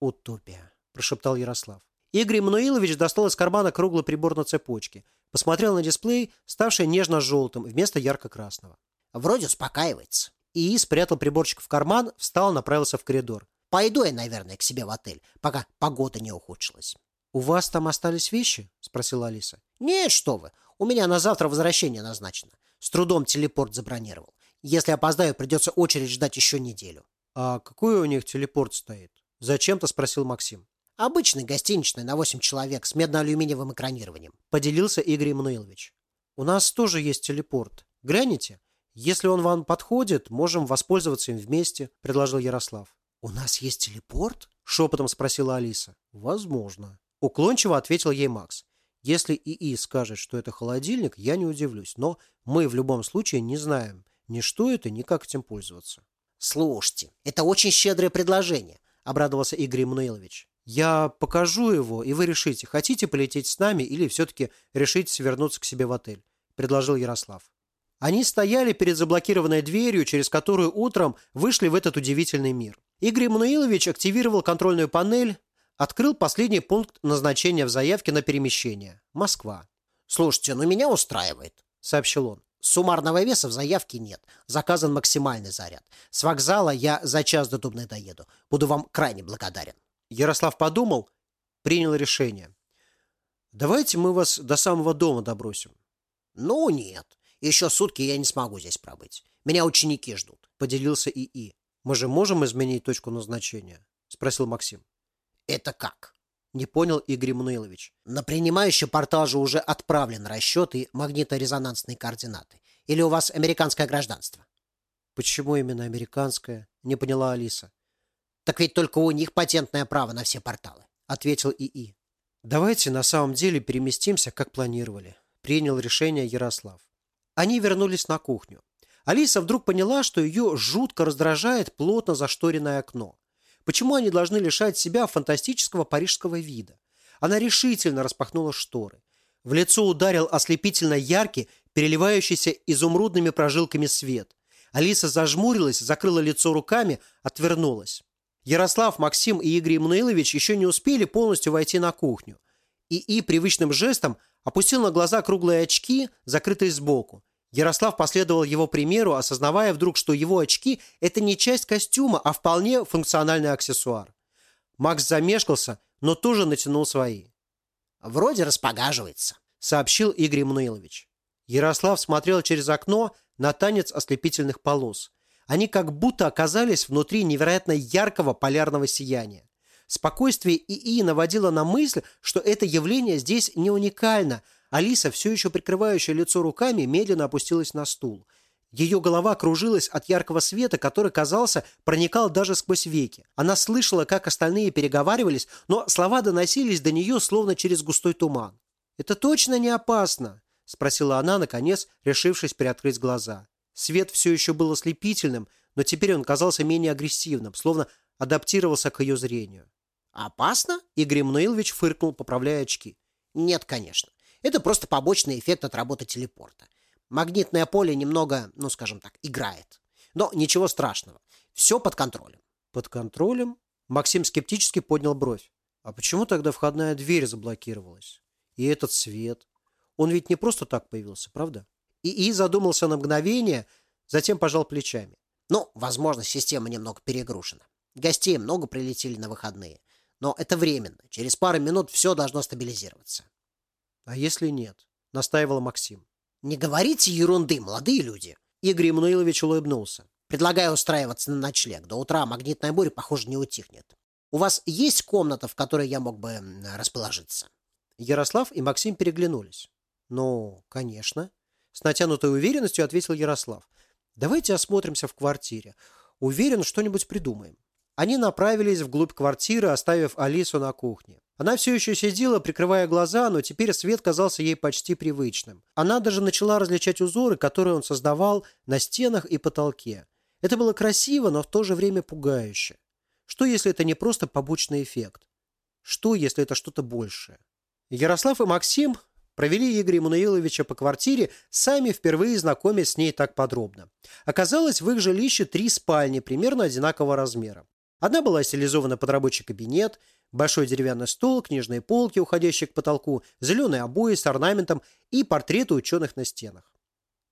«Утопия», – прошептал Ярослав. Игорь Мануилович достал из кармана круглый прибор на цепочке. Посмотрел на дисплей, ставший нежно-желтым вместо ярко-красного. «Вроде успокаивается». ИИ спрятал приборчик в карман, встал, направился в коридор. «Пойду я, наверное, к себе в отель, пока погода не ухудшилась». «У вас там остались вещи?» – спросила Алиса. «Нет, что вы. У меня на завтра возвращение назначено. С трудом телепорт забронировал. Если опоздаю, придется очередь ждать еще неделю. А какой у них телепорт стоит? Зачем-то спросил Максим. Обычный гостиничный на 8 человек с медно-алюминиевым экранированием. Поделился Игорь Эммануилович. У нас тоже есть телепорт. Гляните. Если он вам подходит, можем воспользоваться им вместе, предложил Ярослав. У нас есть телепорт? Шепотом спросила Алиса. Возможно. Уклончиво ответил ей Макс. Если ИИ скажет, что это холодильник, я не удивлюсь. Но мы в любом случае не знаем ни что это, ни как этим пользоваться. Слушайте, это очень щедрое предложение, обрадовался Игорь Эммануилович. Я покажу его, и вы решите, хотите полететь с нами или все-таки решите вернуться к себе в отель, предложил Ярослав. Они стояли перед заблокированной дверью, через которую утром вышли в этот удивительный мир. Игорь Эммануилович активировал контрольную панель, Открыл последний пункт назначения в заявке на перемещение. Москва. «Слушайте, ну меня устраивает», — сообщил он. «Суммарного веса в заявке нет. Заказан максимальный заряд. С вокзала я за час до Дубны доеду. Буду вам крайне благодарен». Ярослав подумал, принял решение. «Давайте мы вас до самого дома добросим». «Ну, нет. Еще сутки я не смогу здесь пробыть. Меня ученики ждут», — поделился ИИ. «Мы же можем изменить точку назначения?» — спросил Максим. Это как? Не понял Игорь Мануилович. На принимающий портал же уже отправлен расчет и магниторезонансные координаты. Или у вас американское гражданство? Почему именно американское? Не поняла Алиса. Так ведь только у них патентное право на все порталы, ответил ИИ. Давайте на самом деле переместимся, как планировали. Принял решение Ярослав. Они вернулись на кухню. Алиса вдруг поняла, что ее жутко раздражает плотно зашторенное окно. Почему они должны лишать себя фантастического парижского вида? Она решительно распахнула шторы. В лицо ударил ослепительно яркий, переливающийся изумрудными прожилками свет. Алиса зажмурилась, закрыла лицо руками, отвернулась. Ярослав, Максим и Игорь Эммануилович еще не успели полностью войти на кухню. И привычным жестом опустил на глаза круглые очки, закрытые сбоку. Ярослав последовал его примеру, осознавая вдруг, что его очки – это не часть костюма, а вполне функциональный аксессуар. Макс замешкался, но тоже натянул свои. «Вроде распогаживается», – сообщил Игорь Мануилович. Ярослав смотрел через окно на танец ослепительных полос. Они как будто оказались внутри невероятно яркого полярного сияния. Спокойствие ИИ наводило на мысль, что это явление здесь не уникально. Алиса, все еще прикрывающая лицо руками, медленно опустилась на стул. Ее голова кружилась от яркого света, который, казался, проникал даже сквозь веки. Она слышала, как остальные переговаривались, но слова доносились до нее, словно через густой туман. «Это точно не опасно?» – спросила она, наконец, решившись приоткрыть глаза. Свет все еще был ослепительным, но теперь он казался менее агрессивным, словно адаптировался к ее зрению. «Опасно?» – Игорь Эммануилович фыркнул, поправляя очки. «Нет, конечно. Это просто побочный эффект от работы телепорта. Магнитное поле немного, ну, скажем так, играет. Но ничего страшного. Все под контролем». «Под контролем?» Максим скептически поднял бровь. «А почему тогда входная дверь заблокировалась? И этот свет? Он ведь не просто так появился, правда?» И задумался на мгновение, затем пожал плечами. «Ну, возможно, система немного перегружена. Гостей много прилетели на выходные. Но это временно. Через пару минут все должно стабилизироваться. А если нет? Настаивал Максим. Не говорите ерунды, молодые люди. Игорь Эммануилович улыбнулся. Предлагаю устраиваться на ночлег. До утра магнитная буря, похоже, не утихнет. У вас есть комната, в которой я мог бы расположиться? Ярослав и Максим переглянулись. Ну, конечно. С натянутой уверенностью ответил Ярослав. Давайте осмотримся в квартире. Уверен, что-нибудь придумаем. Они направились вглубь квартиры, оставив Алису на кухне. Она все еще сидела, прикрывая глаза, но теперь свет казался ей почти привычным. Она даже начала различать узоры, которые он создавал на стенах и потолке. Это было красиво, но в то же время пугающе. Что, если это не просто побочный эффект? Что, если это что-то большее? Ярослав и Максим провели Игоря Мануиловича по квартире, сами впервые знакомясь с ней так подробно. Оказалось, в их жилище три спальни примерно одинакового размера. Одна была стилизована под рабочий кабинет, большой деревянный стол, книжные полки, уходящие к потолку, зеленые обои с орнаментом и портреты ученых на стенах.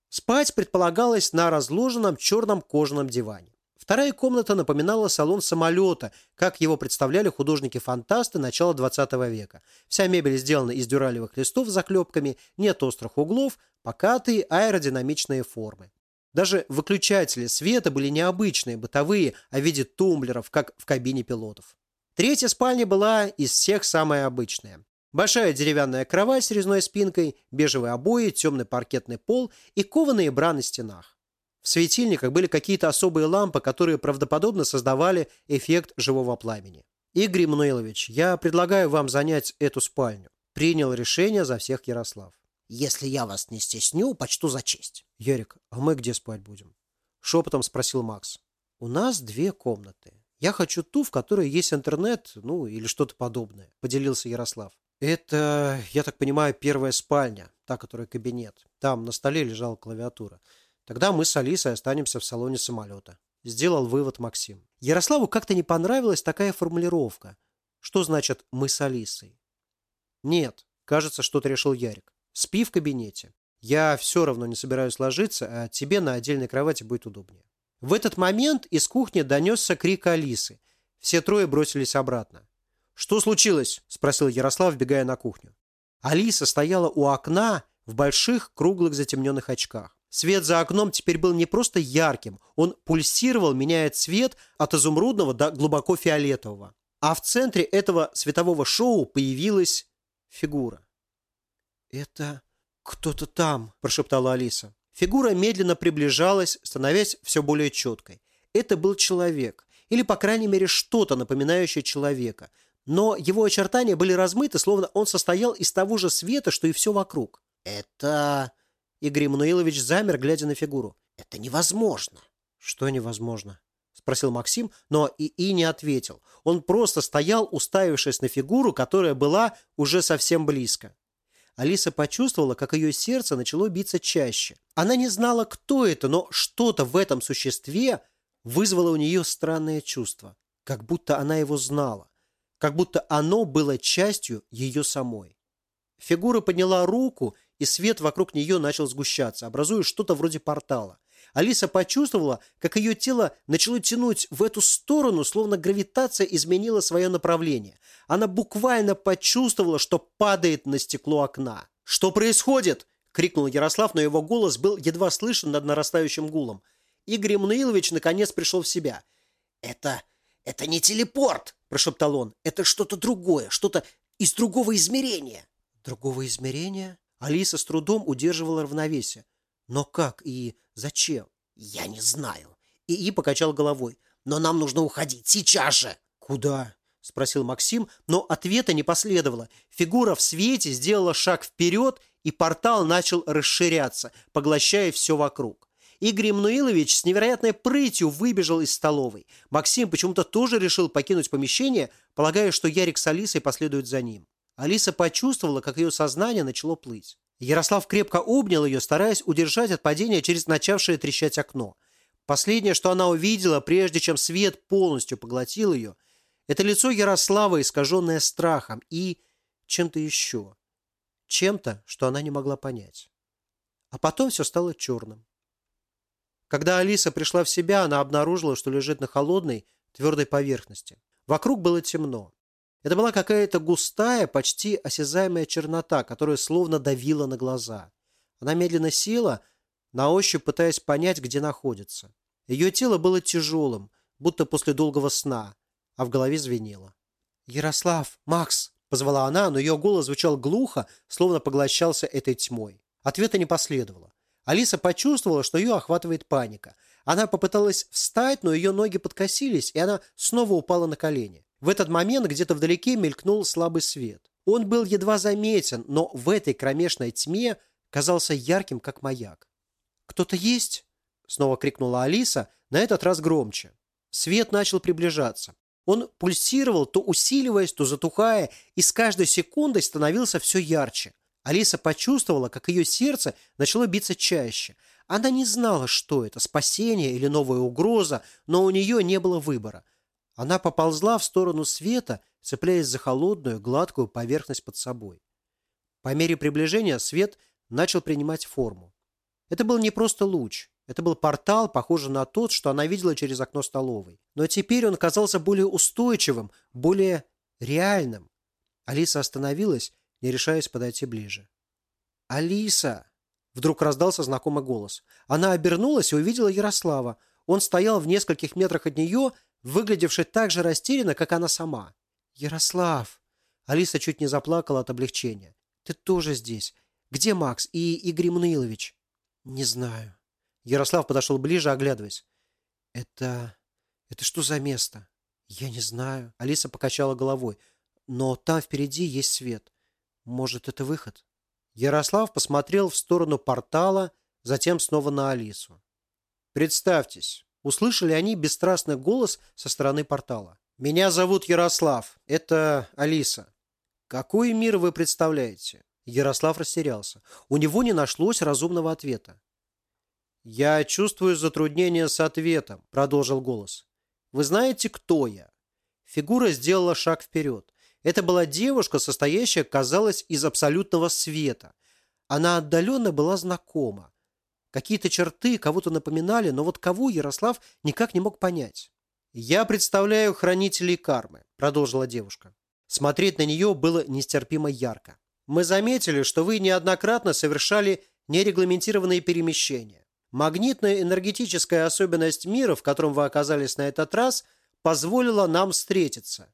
Спать предполагалось на разложенном черном кожаном диване. Вторая комната напоминала салон самолета, как его представляли художники-фантасты начала 20 века. Вся мебель сделана из дюралевых листов с заклепками, нет острых углов, покатые аэродинамичные формы. Даже выключатели света были необычные, бытовые, а в виде тумблеров, как в кабине пилотов. Третья спальня была из всех самая обычная. Большая деревянная кровать с резной спинкой, бежевые обои, темный паркетный пол и кованые бра на стенах. В светильниках были какие-то особые лампы, которые правдоподобно создавали эффект живого пламени. «Игорь Мануилович, я предлагаю вам занять эту спальню». Принял решение за всех Ярослав. Если я вас не стесню, почту за честь. Ярик, а мы где спать будем? Шепотом спросил Макс. У нас две комнаты. Я хочу ту, в которой есть интернет, ну, или что-то подобное, поделился Ярослав. Это, я так понимаю, первая спальня, та, которая кабинет. Там на столе лежала клавиатура. Тогда мы с Алисой останемся в салоне самолета. Сделал вывод Максим. Ярославу как-то не понравилась такая формулировка. Что значит «мы с Алисой»? Нет, кажется, что-то решил Ярик. Спи в кабинете. Я все равно не собираюсь ложиться, а тебе на отдельной кровати будет удобнее. В этот момент из кухни донесся крик Алисы. Все трое бросились обратно. «Что случилось?» – спросил Ярослав, вбегая на кухню. Алиса стояла у окна в больших круглых затемненных очках. Свет за окном теперь был не просто ярким, он пульсировал, меняя цвет от изумрудного до глубоко фиолетового. А в центре этого светового шоу появилась фигура. «Это кто-то там», – прошептала Алиса. Фигура медленно приближалась, становясь все более четкой. Это был человек, или, по крайней мере, что-то напоминающее человека. Но его очертания были размыты, словно он состоял из того же света, что и все вокруг. «Это...» Игорь Мануилович замер, глядя на фигуру. «Это невозможно». «Что невозможно?» спросил Максим, но и, и не ответил. Он просто стоял, уставившись на фигуру, которая была уже совсем близко. Алиса почувствовала, как ее сердце начало биться чаще. Она не знала, кто это, но что-то в этом существе вызвало у нее странное чувство. Как будто она его знала. Как будто оно было частью ее самой. Фигура подняла руку и свет вокруг нее начал сгущаться, образуя что-то вроде портала. Алиса почувствовала, как ее тело начало тянуть в эту сторону, словно гравитация изменила свое направление. Она буквально почувствовала, что падает на стекло окна. «Что происходит?» – крикнул Ярослав, но его голос был едва слышен над нарастающим гулом. Игорь Эммануилович наконец пришел в себя. «Это... это не телепорт!» – прошептал он. «Это что-то другое, что-то из другого измерения». «Другого измерения?» Алиса с трудом удерживала равновесие. «Но как и зачем?» «Я не знаю». И покачал головой. «Но нам нужно уходить сейчас же!» «Куда?» – спросил Максим, но ответа не последовало. Фигура в свете сделала шаг вперед, и портал начал расширяться, поглощая все вокруг. Игорь Эммануилович с невероятной прытью выбежал из столовой. Максим почему-то тоже решил покинуть помещение, полагая, что Ярик с Алисой последуют за ним. Алиса почувствовала, как ее сознание начало плыть. Ярослав крепко обнял ее, стараясь удержать от падения через начавшее трещать окно. Последнее, что она увидела, прежде чем свет полностью поглотил ее, это лицо Ярослава, искаженное страхом и чем-то еще. Чем-то, что она не могла понять. А потом все стало черным. Когда Алиса пришла в себя, она обнаружила, что лежит на холодной, твердой поверхности. Вокруг было темно. Это была какая-то густая, почти осязаемая чернота, которая словно давила на глаза. Она медленно села, на ощупь пытаясь понять, где находится. Ее тело было тяжелым, будто после долгого сна, а в голове звенело. «Ярослав! Макс!» – позвала она, но ее голос звучал глухо, словно поглощался этой тьмой. Ответа не последовало. Алиса почувствовала, что ее охватывает паника. Она попыталась встать, но ее ноги подкосились, и она снова упала на колени. В этот момент где-то вдалеке мелькнул слабый свет. Он был едва заметен, но в этой кромешной тьме казался ярким, как маяк. «Кто-то есть?» – снова крикнула Алиса, на этот раз громче. Свет начал приближаться. Он пульсировал, то усиливаясь, то затухая, и с каждой секундой становился все ярче. Алиса почувствовала, как ее сердце начало биться чаще. Она не знала, что это – спасение или новая угроза, но у нее не было выбора – она поползла в сторону света, цепляясь за холодную, гладкую поверхность под собой. По мере приближения свет начал принимать форму. Это был не просто луч. Это был портал, похожий на тот, что она видела через окно столовой. Но теперь он казался более устойчивым, более реальным. Алиса остановилась, не решаясь подойти ближе. «Алиса!» Вдруг раздался знакомый голос. Она обернулась и увидела Ярослава. Он стоял в нескольких метрах от нее выглядевший так же растерянно, как она сама. «Ярослав!» Алиса чуть не заплакала от облегчения. «Ты тоже здесь. Где Макс и Игорь Мануилович?» «Не знаю». Ярослав подошел ближе, оглядываясь. «Это... это что за место?» «Я не знаю». Алиса покачала головой. «Но там впереди есть свет. Может, это выход?» Ярослав посмотрел в сторону портала, затем снова на Алису. «Представьтесь, услышали они бесстрастный голос со стороны портала. «Меня зовут Ярослав. Это Алиса. Какой мир вы представляете?» Ярослав растерялся. У него не нашлось разумного ответа. «Я чувствую затруднение с ответом», – продолжил голос. «Вы знаете, кто я?» Фигура сделала шаг вперед. Это была девушка, состоящая, казалось, из абсолютного света. Она отдаленно была знакома. Какие-то черты кого-то напоминали, но вот кого Ярослав никак не мог понять. «Я представляю хранителей кармы», – продолжила девушка. Смотреть на нее было нестерпимо ярко. «Мы заметили, что вы неоднократно совершали нерегламентированные перемещения. Магнитная энергетическая особенность мира, в котором вы оказались на этот раз, позволила нам встретиться.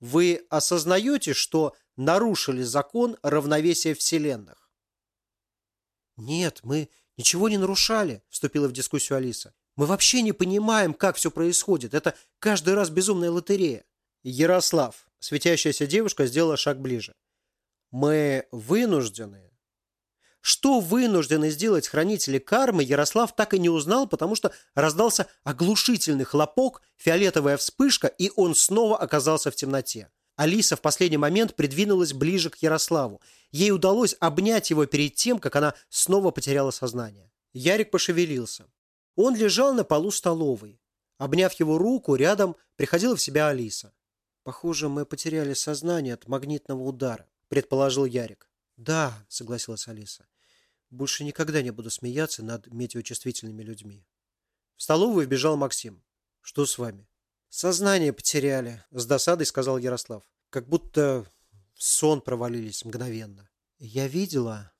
Вы осознаете, что нарушили закон равновесия вселенных?» «Нет, мы «Ничего не нарушали», – вступила в дискуссию Алиса. «Мы вообще не понимаем, как все происходит. Это каждый раз безумная лотерея». Ярослав, светящаяся девушка, сделала шаг ближе. «Мы вынуждены». Что вынуждены сделать хранители кармы, Ярослав так и не узнал, потому что раздался оглушительный хлопок, фиолетовая вспышка, и он снова оказался в темноте. Алиса в последний момент придвинулась ближе к Ярославу. Ей удалось обнять его перед тем, как она снова потеряла сознание. Ярик пошевелился. Он лежал на полу столовой. Обняв его руку, рядом приходила в себя Алиса. «Похоже, мы потеряли сознание от магнитного удара», – предположил Ярик. Да, согласилась Алиса. Больше никогда не буду смеяться над метеочувствительными людьми. В столовую вбежал Максим. Что с вами? Сознание потеряли, с досадой сказал Ярослав. Как будто в сон провалились мгновенно. Я видела...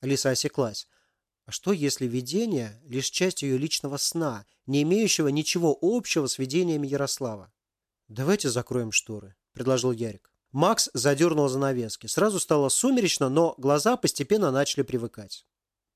Алиса осеклась. А что, если видение – лишь часть ее личного сна, не имеющего ничего общего с видениями Ярослава? «Давайте закроем шторы», – предложил Ярик. Макс задернул занавески. Сразу стало сумеречно, но глаза постепенно начали привыкать.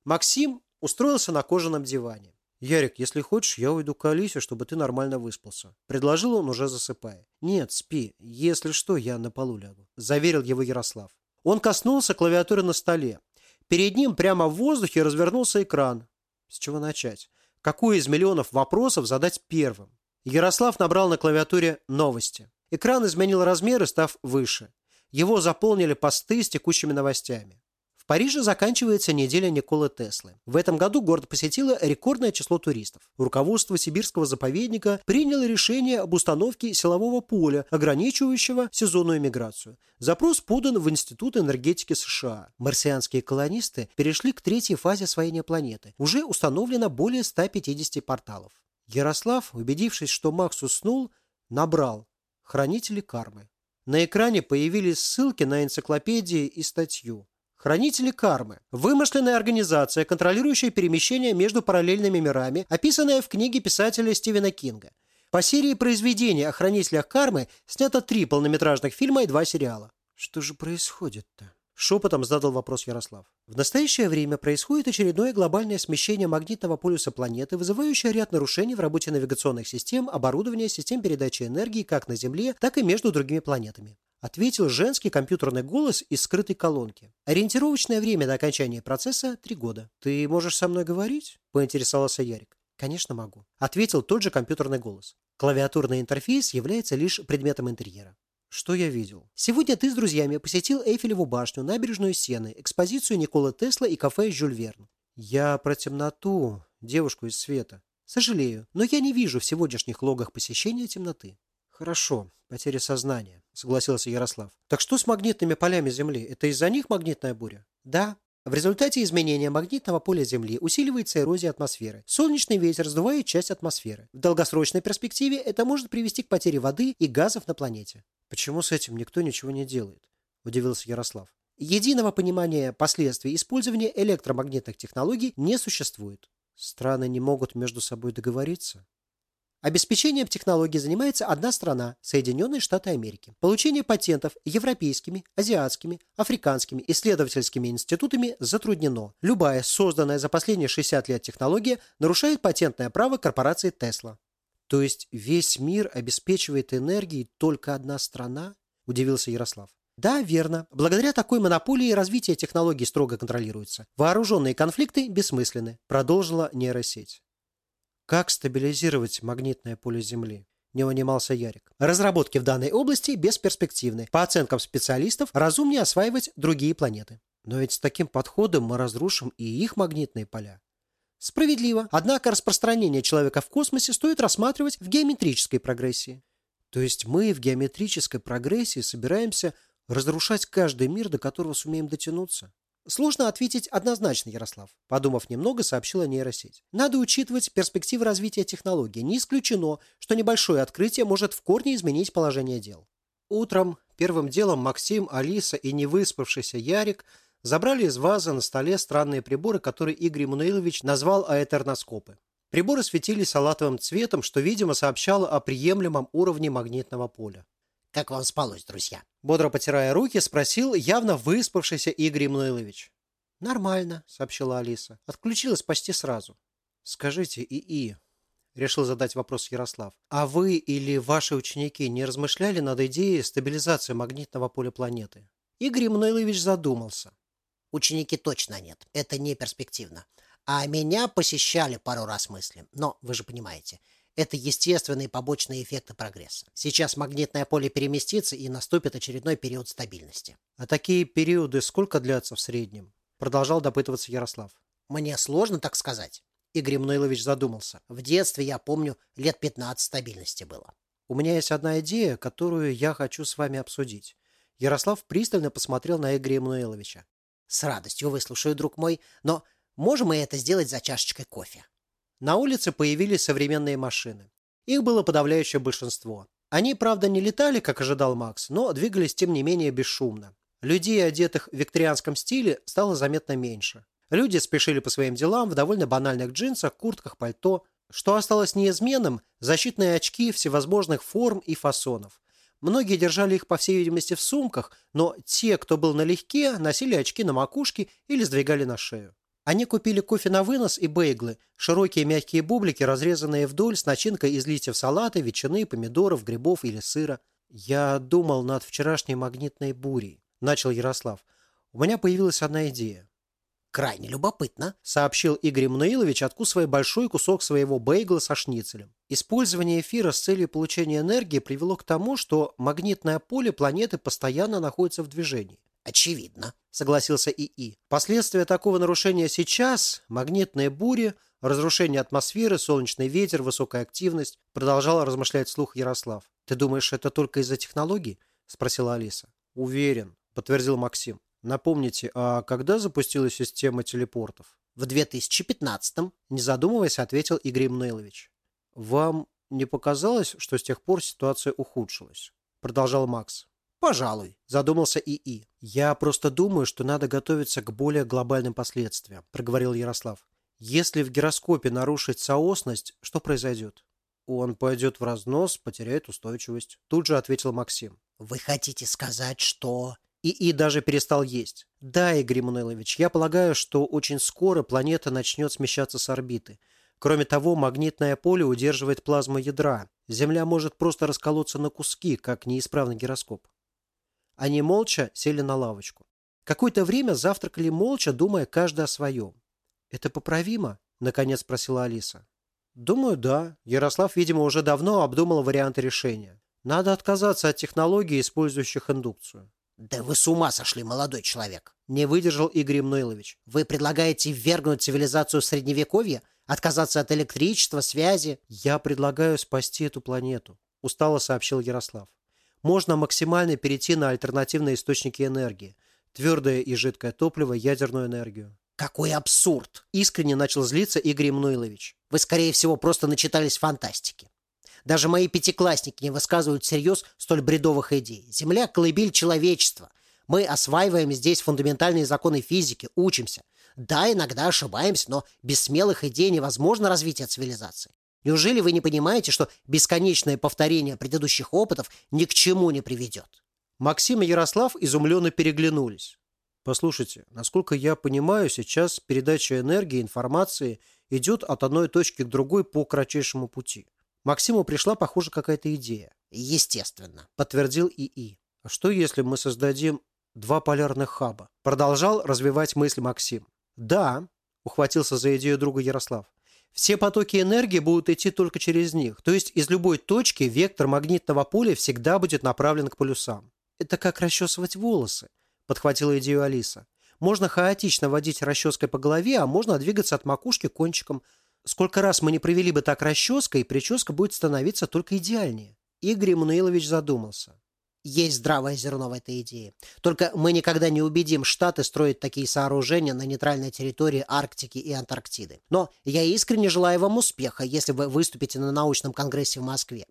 Максим устроился на кожаном диване. «Ярик, если хочешь, я уйду к Алисе, чтобы ты нормально выспался», – предложил он, уже засыпая. «Нет, спи. Если что, я на полу лягу», – заверил его Ярослав. Он коснулся клавиатуры на столе. Перед ним прямо в воздухе развернулся экран. С чего начать? Какой из миллионов вопросов задать первым? Ярослав набрал на клавиатуре «Новости». Экран изменил размеры, став выше. Его заполнили посты с текущими новостями. Париже заканчивается неделя Николы Теслы. В этом году город посетило рекордное число туристов. Руководство Сибирского заповедника приняло решение об установке силового поля, ограничивающего сезонную миграцию. Запрос подан в Институт энергетики США. Марсианские колонисты перешли к третьей фазе освоения планеты. Уже установлено более 150 порталов. Ярослав, убедившись, что Макс уснул, набрал «Хранители кармы». На экране появились ссылки на энциклопедии и статью. Хранители кармы – вымышленная организация, контролирующая перемещение между параллельными мирами, описанная в книге писателя Стивена Кинга. По серии произведений о хранителях кармы снято три полнометражных фильма и два сериала. Что же происходит-то? Шепотом задал вопрос Ярослав. В настоящее время происходит очередное глобальное смещение магнитного полюса планеты, вызывающее ряд нарушений в работе навигационных систем, оборудования, систем передачи энергии как на Земле, так и между другими планетами ответил женский компьютерный голос из скрытой колонки. Ориентировочное время до окончания процесса – три года. «Ты можешь со мной говорить?» – поинтересовался Ярик. «Конечно могу», – ответил тот же компьютерный голос. Клавиатурный интерфейс является лишь предметом интерьера. Что я видел? Сегодня ты с друзьями посетил Эйфелеву башню, набережную Сены, экспозицию Никола Тесла и кафе Жюль Верн. Я про темноту, девушку из света. Сожалею, но я не вижу в сегодняшних логах посещения темноты. Хорошо, потеря сознания, согласился Ярослав. Так что с магнитными полями Земли? Это из-за них магнитная буря? Да. В результате изменения магнитного поля Земли усиливается эрозия атмосферы. Солнечный ветер сдувает часть атмосферы. В долгосрочной перспективе это может привести к потере воды и газов на планете. Почему с этим никто ничего не делает? Удивился Ярослав. Единого понимания последствий использования электромагнитных технологий не существует. Страны не могут между собой договориться. Обеспечением технологий занимается одна страна – Соединенные Штаты Америки. Получение патентов европейскими, азиатскими, африканскими исследовательскими институтами затруднено. Любая созданная за последние 60 лет технология нарушает патентное право корпорации Tesla. То есть весь мир обеспечивает энергией только одна страна? Удивился Ярослав. Да, верно. Благодаря такой монополии развитие технологий строго контролируется. Вооруженные конфликты бессмысленны, продолжила нейросеть. Как стабилизировать магнитное поле Земли? Не унимался Ярик. Разработки в данной области бесперспективны. По оценкам специалистов, разумнее осваивать другие планеты. Но ведь с таким подходом мы разрушим и их магнитные поля. Справедливо. Однако распространение человека в космосе стоит рассматривать в геометрической прогрессии. То есть мы в геометрической прогрессии собираемся разрушать каждый мир, до которого сумеем дотянуться? Сложно ответить однозначно, Ярослав. Подумав немного, сообщила нейросеть. Надо учитывать перспективы развития технологий. Не исключено, что небольшое открытие может в корне изменить положение дел. Утром первым делом Максим, Алиса и невыспавшийся Ярик забрали из вазы на столе странные приборы, которые Игорь Эммануилович назвал аэтерноскопы. Приборы светились салатовым цветом, что, видимо, сообщало о приемлемом уровне магнитного поля. Как вам спалось, друзья? Бодро потирая руки, спросил явно выспавшийся Игорь Мнойлович. Нормально, сообщила Алиса. Отключилась почти сразу. Скажите, ИИ, решил задать вопрос Ярослав. А вы или ваши ученики не размышляли над идеей стабилизации магнитного поля планеты? Игорь Мнойлович задумался. Ученики точно нет. Это не перспективно. А меня посещали пару раз мысли. Но вы же понимаете, это естественные побочные эффекты прогресса. Сейчас магнитное поле переместится и наступит очередной период стабильности. А такие периоды сколько длятся в среднем? Продолжал допытываться Ярослав. Мне сложно так сказать. Игорь Мнойлович задумался. В детстве, я помню, лет 15 стабильности было. У меня есть одна идея, которую я хочу с вами обсудить. Ярослав пристально посмотрел на Игоря Эммануиловича. С радостью выслушаю, друг мой, но можем мы это сделать за чашечкой кофе? На улице появились современные машины. Их было подавляющее большинство. Они, правда, не летали, как ожидал Макс, но двигались, тем не менее, бесшумно. Людей, одетых в викторианском стиле, стало заметно меньше. Люди спешили по своим делам в довольно банальных джинсах, куртках, пальто. Что осталось неизменным – защитные очки всевозможных форм и фасонов. Многие держали их, по всей видимости, в сумках, но те, кто был налегке, носили очки на макушке или сдвигали на шею. Они купили кофе на вынос и бейглы, широкие мягкие бублики, разрезанные вдоль с начинкой из листьев салата, ветчины, помидоров, грибов или сыра. «Я думал над вчерашней магнитной бурей», – начал Ярослав. «У меня появилась одна идея». «Крайне любопытно», – сообщил Игорь Мануилович, откусывая большой кусок своего бейгла со шницелем. Использование эфира с целью получения энергии привело к тому, что магнитное поле планеты постоянно находится в движении. «Очевидно», – согласился ИИ. Последствия такого нарушения сейчас – магнитные бури, разрушение атмосферы, солнечный ветер, высокая активность – продолжал размышлять вслух Ярослав. «Ты думаешь, это только из-за технологий?» – спросила Алиса. «Уверен», – подтвердил Максим. «Напомните, а когда запустилась система телепортов?» «В 2015-м», – не задумываясь, ответил Игорь Мнейлович. «Вам не показалось, что с тех пор ситуация ухудшилась?» – продолжал Макс. «Пожалуй», – задумался ИИ. «Я просто думаю, что надо готовиться к более глобальным последствиям», – проговорил Ярослав. «Если в гироскопе нарушить соосность, что произойдет?» «Он пойдет в разнос, потеряет устойчивость», – тут же ответил Максим. «Вы хотите сказать, что...» ИИ даже перестал есть. «Да, Игорь Мануилович, я полагаю, что очень скоро планета начнет смещаться с орбиты. Кроме того, магнитное поле удерживает плазму ядра. Земля может просто расколоться на куски, как неисправный гироскоп. Они молча сели на лавочку. Какое-то время завтракали молча, думая каждый о своем. «Это поправимо?» – наконец спросила Алиса. «Думаю, да. Ярослав, видимо, уже давно обдумал варианты решения. Надо отказаться от технологий, использующих индукцию». «Да вы с ума сошли, молодой человек!» – не выдержал Игорь Мнойлович. «Вы предлагаете ввергнуть цивилизацию в Средневековье? Отказаться от электричества, связи?» «Я предлагаю спасти эту планету», – устало сообщил Ярослав можно максимально перейти на альтернативные источники энергии – твердое и жидкое топливо, ядерную энергию. «Какой абсурд!» – искренне начал злиться Игорь Мнуилович. «Вы, скорее всего, просто начитались фантастики. Даже мои пятиклассники не высказывают всерьез столь бредовых идей. Земля – колыбель человечества. Мы осваиваем здесь фундаментальные законы физики, учимся. Да, иногда ошибаемся, но без смелых идей невозможно развитие цивилизации. Неужели вы не понимаете, что бесконечное повторение предыдущих опытов ни к чему не приведет? Максим и Ярослав изумленно переглянулись. Послушайте, насколько я понимаю, сейчас передача энергии, информации идет от одной точки к другой по кратчайшему пути. Максиму пришла, похоже, какая-то идея. Естественно, подтвердил ИИ. А что, если мы создадим два полярных хаба? Продолжал развивать мысль Максим. Да, ухватился за идею друга Ярослав. Все потоки энергии будут идти только через них. То есть из любой точки вектор магнитного поля всегда будет направлен к полюсам. Это как расчесывать волосы, подхватила идею Алиса. Можно хаотично водить расческой по голове, а можно двигаться от макушки кончиком. Сколько раз мы не провели бы так расческой, прическа будет становиться только идеальнее. Игорь Эммануилович задумался. Есть здравое зерно в этой идее. Только мы никогда не убедим Штаты строить такие сооружения на нейтральной территории Арктики и Антарктиды. Но я искренне желаю вам успеха, если вы выступите на научном конгрессе в Москве.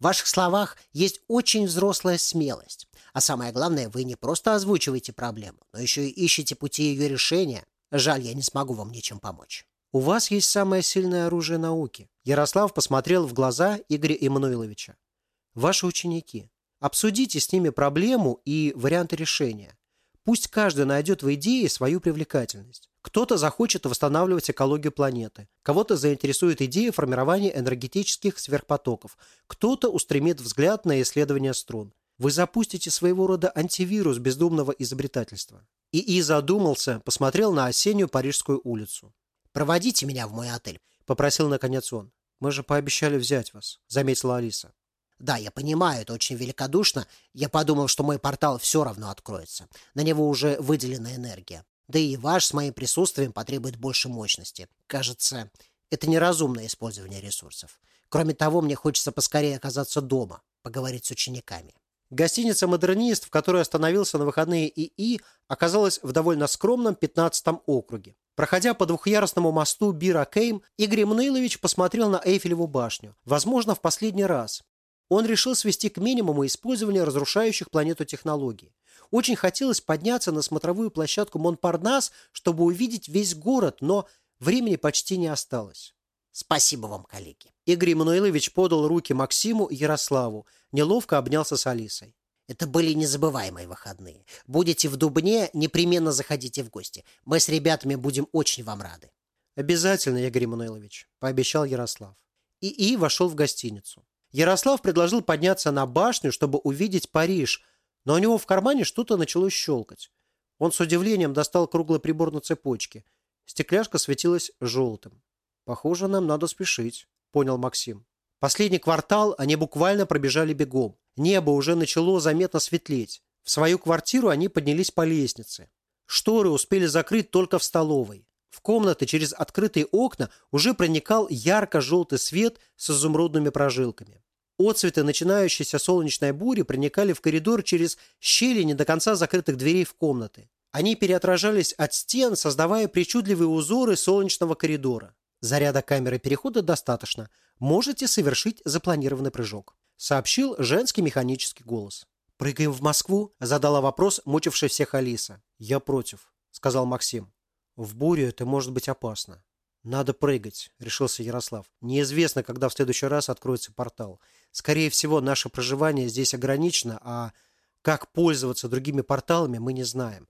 В ваших словах есть очень взрослая смелость. А самое главное, вы не просто озвучиваете проблему, но еще и ищете пути ее решения. Жаль, я не смогу вам ничем помочь. У вас есть самое сильное оружие науки. Ярослав посмотрел в глаза Игоря Эммануиловича. Ваши ученики. Обсудите с ними проблему и варианты решения. Пусть каждый найдет в идее свою привлекательность. Кто-то захочет восстанавливать экологию планеты, кого-то заинтересует идея формирования энергетических сверхпотоков, кто-то устремит взгляд на исследование струн. Вы запустите своего рода антивирус бездумного изобретательства. ИИ задумался, посмотрел на осеннюю Парижскую улицу. «Проводите меня в мой отель», – попросил наконец он. «Мы же пообещали взять вас», – заметила Алиса. Да, я понимаю, это очень великодушно. Я подумал, что мой портал все равно откроется. На него уже выделена энергия. Да и ваш с моим присутствием потребует больше мощности. Кажется, это неразумное использование ресурсов. Кроме того, мне хочется поскорее оказаться дома, поговорить с учениками. Гостиница «Модернист», в которой остановился на выходные ИИ, оказалась в довольно скромном 15-м округе. Проходя по двухъярусному мосту Бира Кейм, Игорь Мануилович посмотрел на Эйфелеву башню. Возможно, в последний раз. Он решил свести к минимуму использование разрушающих планету технологий. Очень хотелось подняться на смотровую площадку Монпарнас, чтобы увидеть весь город, но времени почти не осталось. Спасибо вам, коллеги. Игорь Мануилович подал руки Максиму и Ярославу, неловко обнялся с Алисой. Это были незабываемые выходные. Будете в Дубне, непременно заходите в гости. Мы с ребятами будем очень вам рады. Обязательно, Игорь Мануилович, пообещал Ярослав. ИИ вошел в гостиницу. Ярослав предложил подняться на башню, чтобы увидеть Париж, но у него в кармане что-то начало щелкать. Он с удивлением достал круглый прибор на цепочке. Стекляшка светилась желтым. «Похоже, нам надо спешить», — понял Максим. Последний квартал они буквально пробежали бегом. Небо уже начало заметно светлеть. В свою квартиру они поднялись по лестнице. Шторы успели закрыть только в столовой. В комнаты через открытые окна уже проникал ярко-желтый свет с изумрудными прожилками. Отцветы начинающейся солнечной бури проникали в коридор через щели не до конца закрытых дверей в комнаты. Они переотражались от стен, создавая причудливые узоры солнечного коридора. Заряда камеры перехода достаточно. Можете совершить запланированный прыжок», — сообщил женский механический голос. «Прыгаем в Москву?» — задала вопрос, мучивший всех Алиса. «Я против», — сказал Максим. «В бурю это может быть опасно». «Надо прыгать», — решился Ярослав. «Неизвестно, когда в следующий раз откроется портал. Скорее всего, наше проживание здесь ограничено, а как пользоваться другими порталами мы не знаем.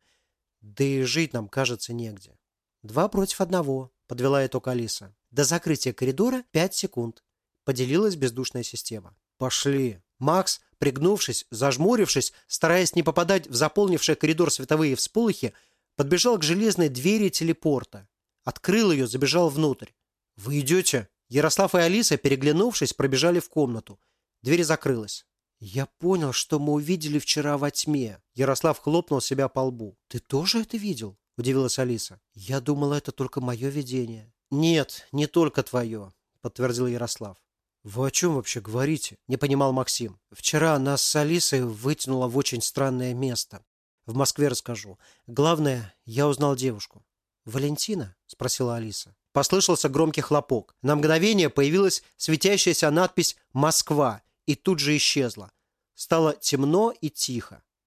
Да и жить нам, кажется, негде». «Два против одного», – подвела итог Алиса. «До закрытия коридора пять секунд», – поделилась бездушная система. «Пошли». Макс, пригнувшись, зажмурившись, стараясь не попадать в заполнивший коридор световые всполохи, подбежал к железной двери телепорта. Открыл ее, забежал внутрь. «Вы идете?» Ярослав и Алиса, переглянувшись, пробежали в комнату. Дверь закрылась. «Я понял, что мы увидели вчера во тьме». Ярослав хлопнул себя по лбу. «Ты тоже это видел?» – удивилась Алиса. «Я думала, это только мое видение». «Нет, не только твое», – подтвердил Ярослав. «Вы о чем вообще говорите?» – не понимал Максим. «Вчера нас с Алисой вытянуло в очень странное место. В Москве расскажу. Главное, я узнал девушку». «Валентина?» – спросила Алиса. Послышался громкий хлопок. На мгновение появилась светящаяся надпись «Москва» и тут же исчезла. Стало темно и тихо.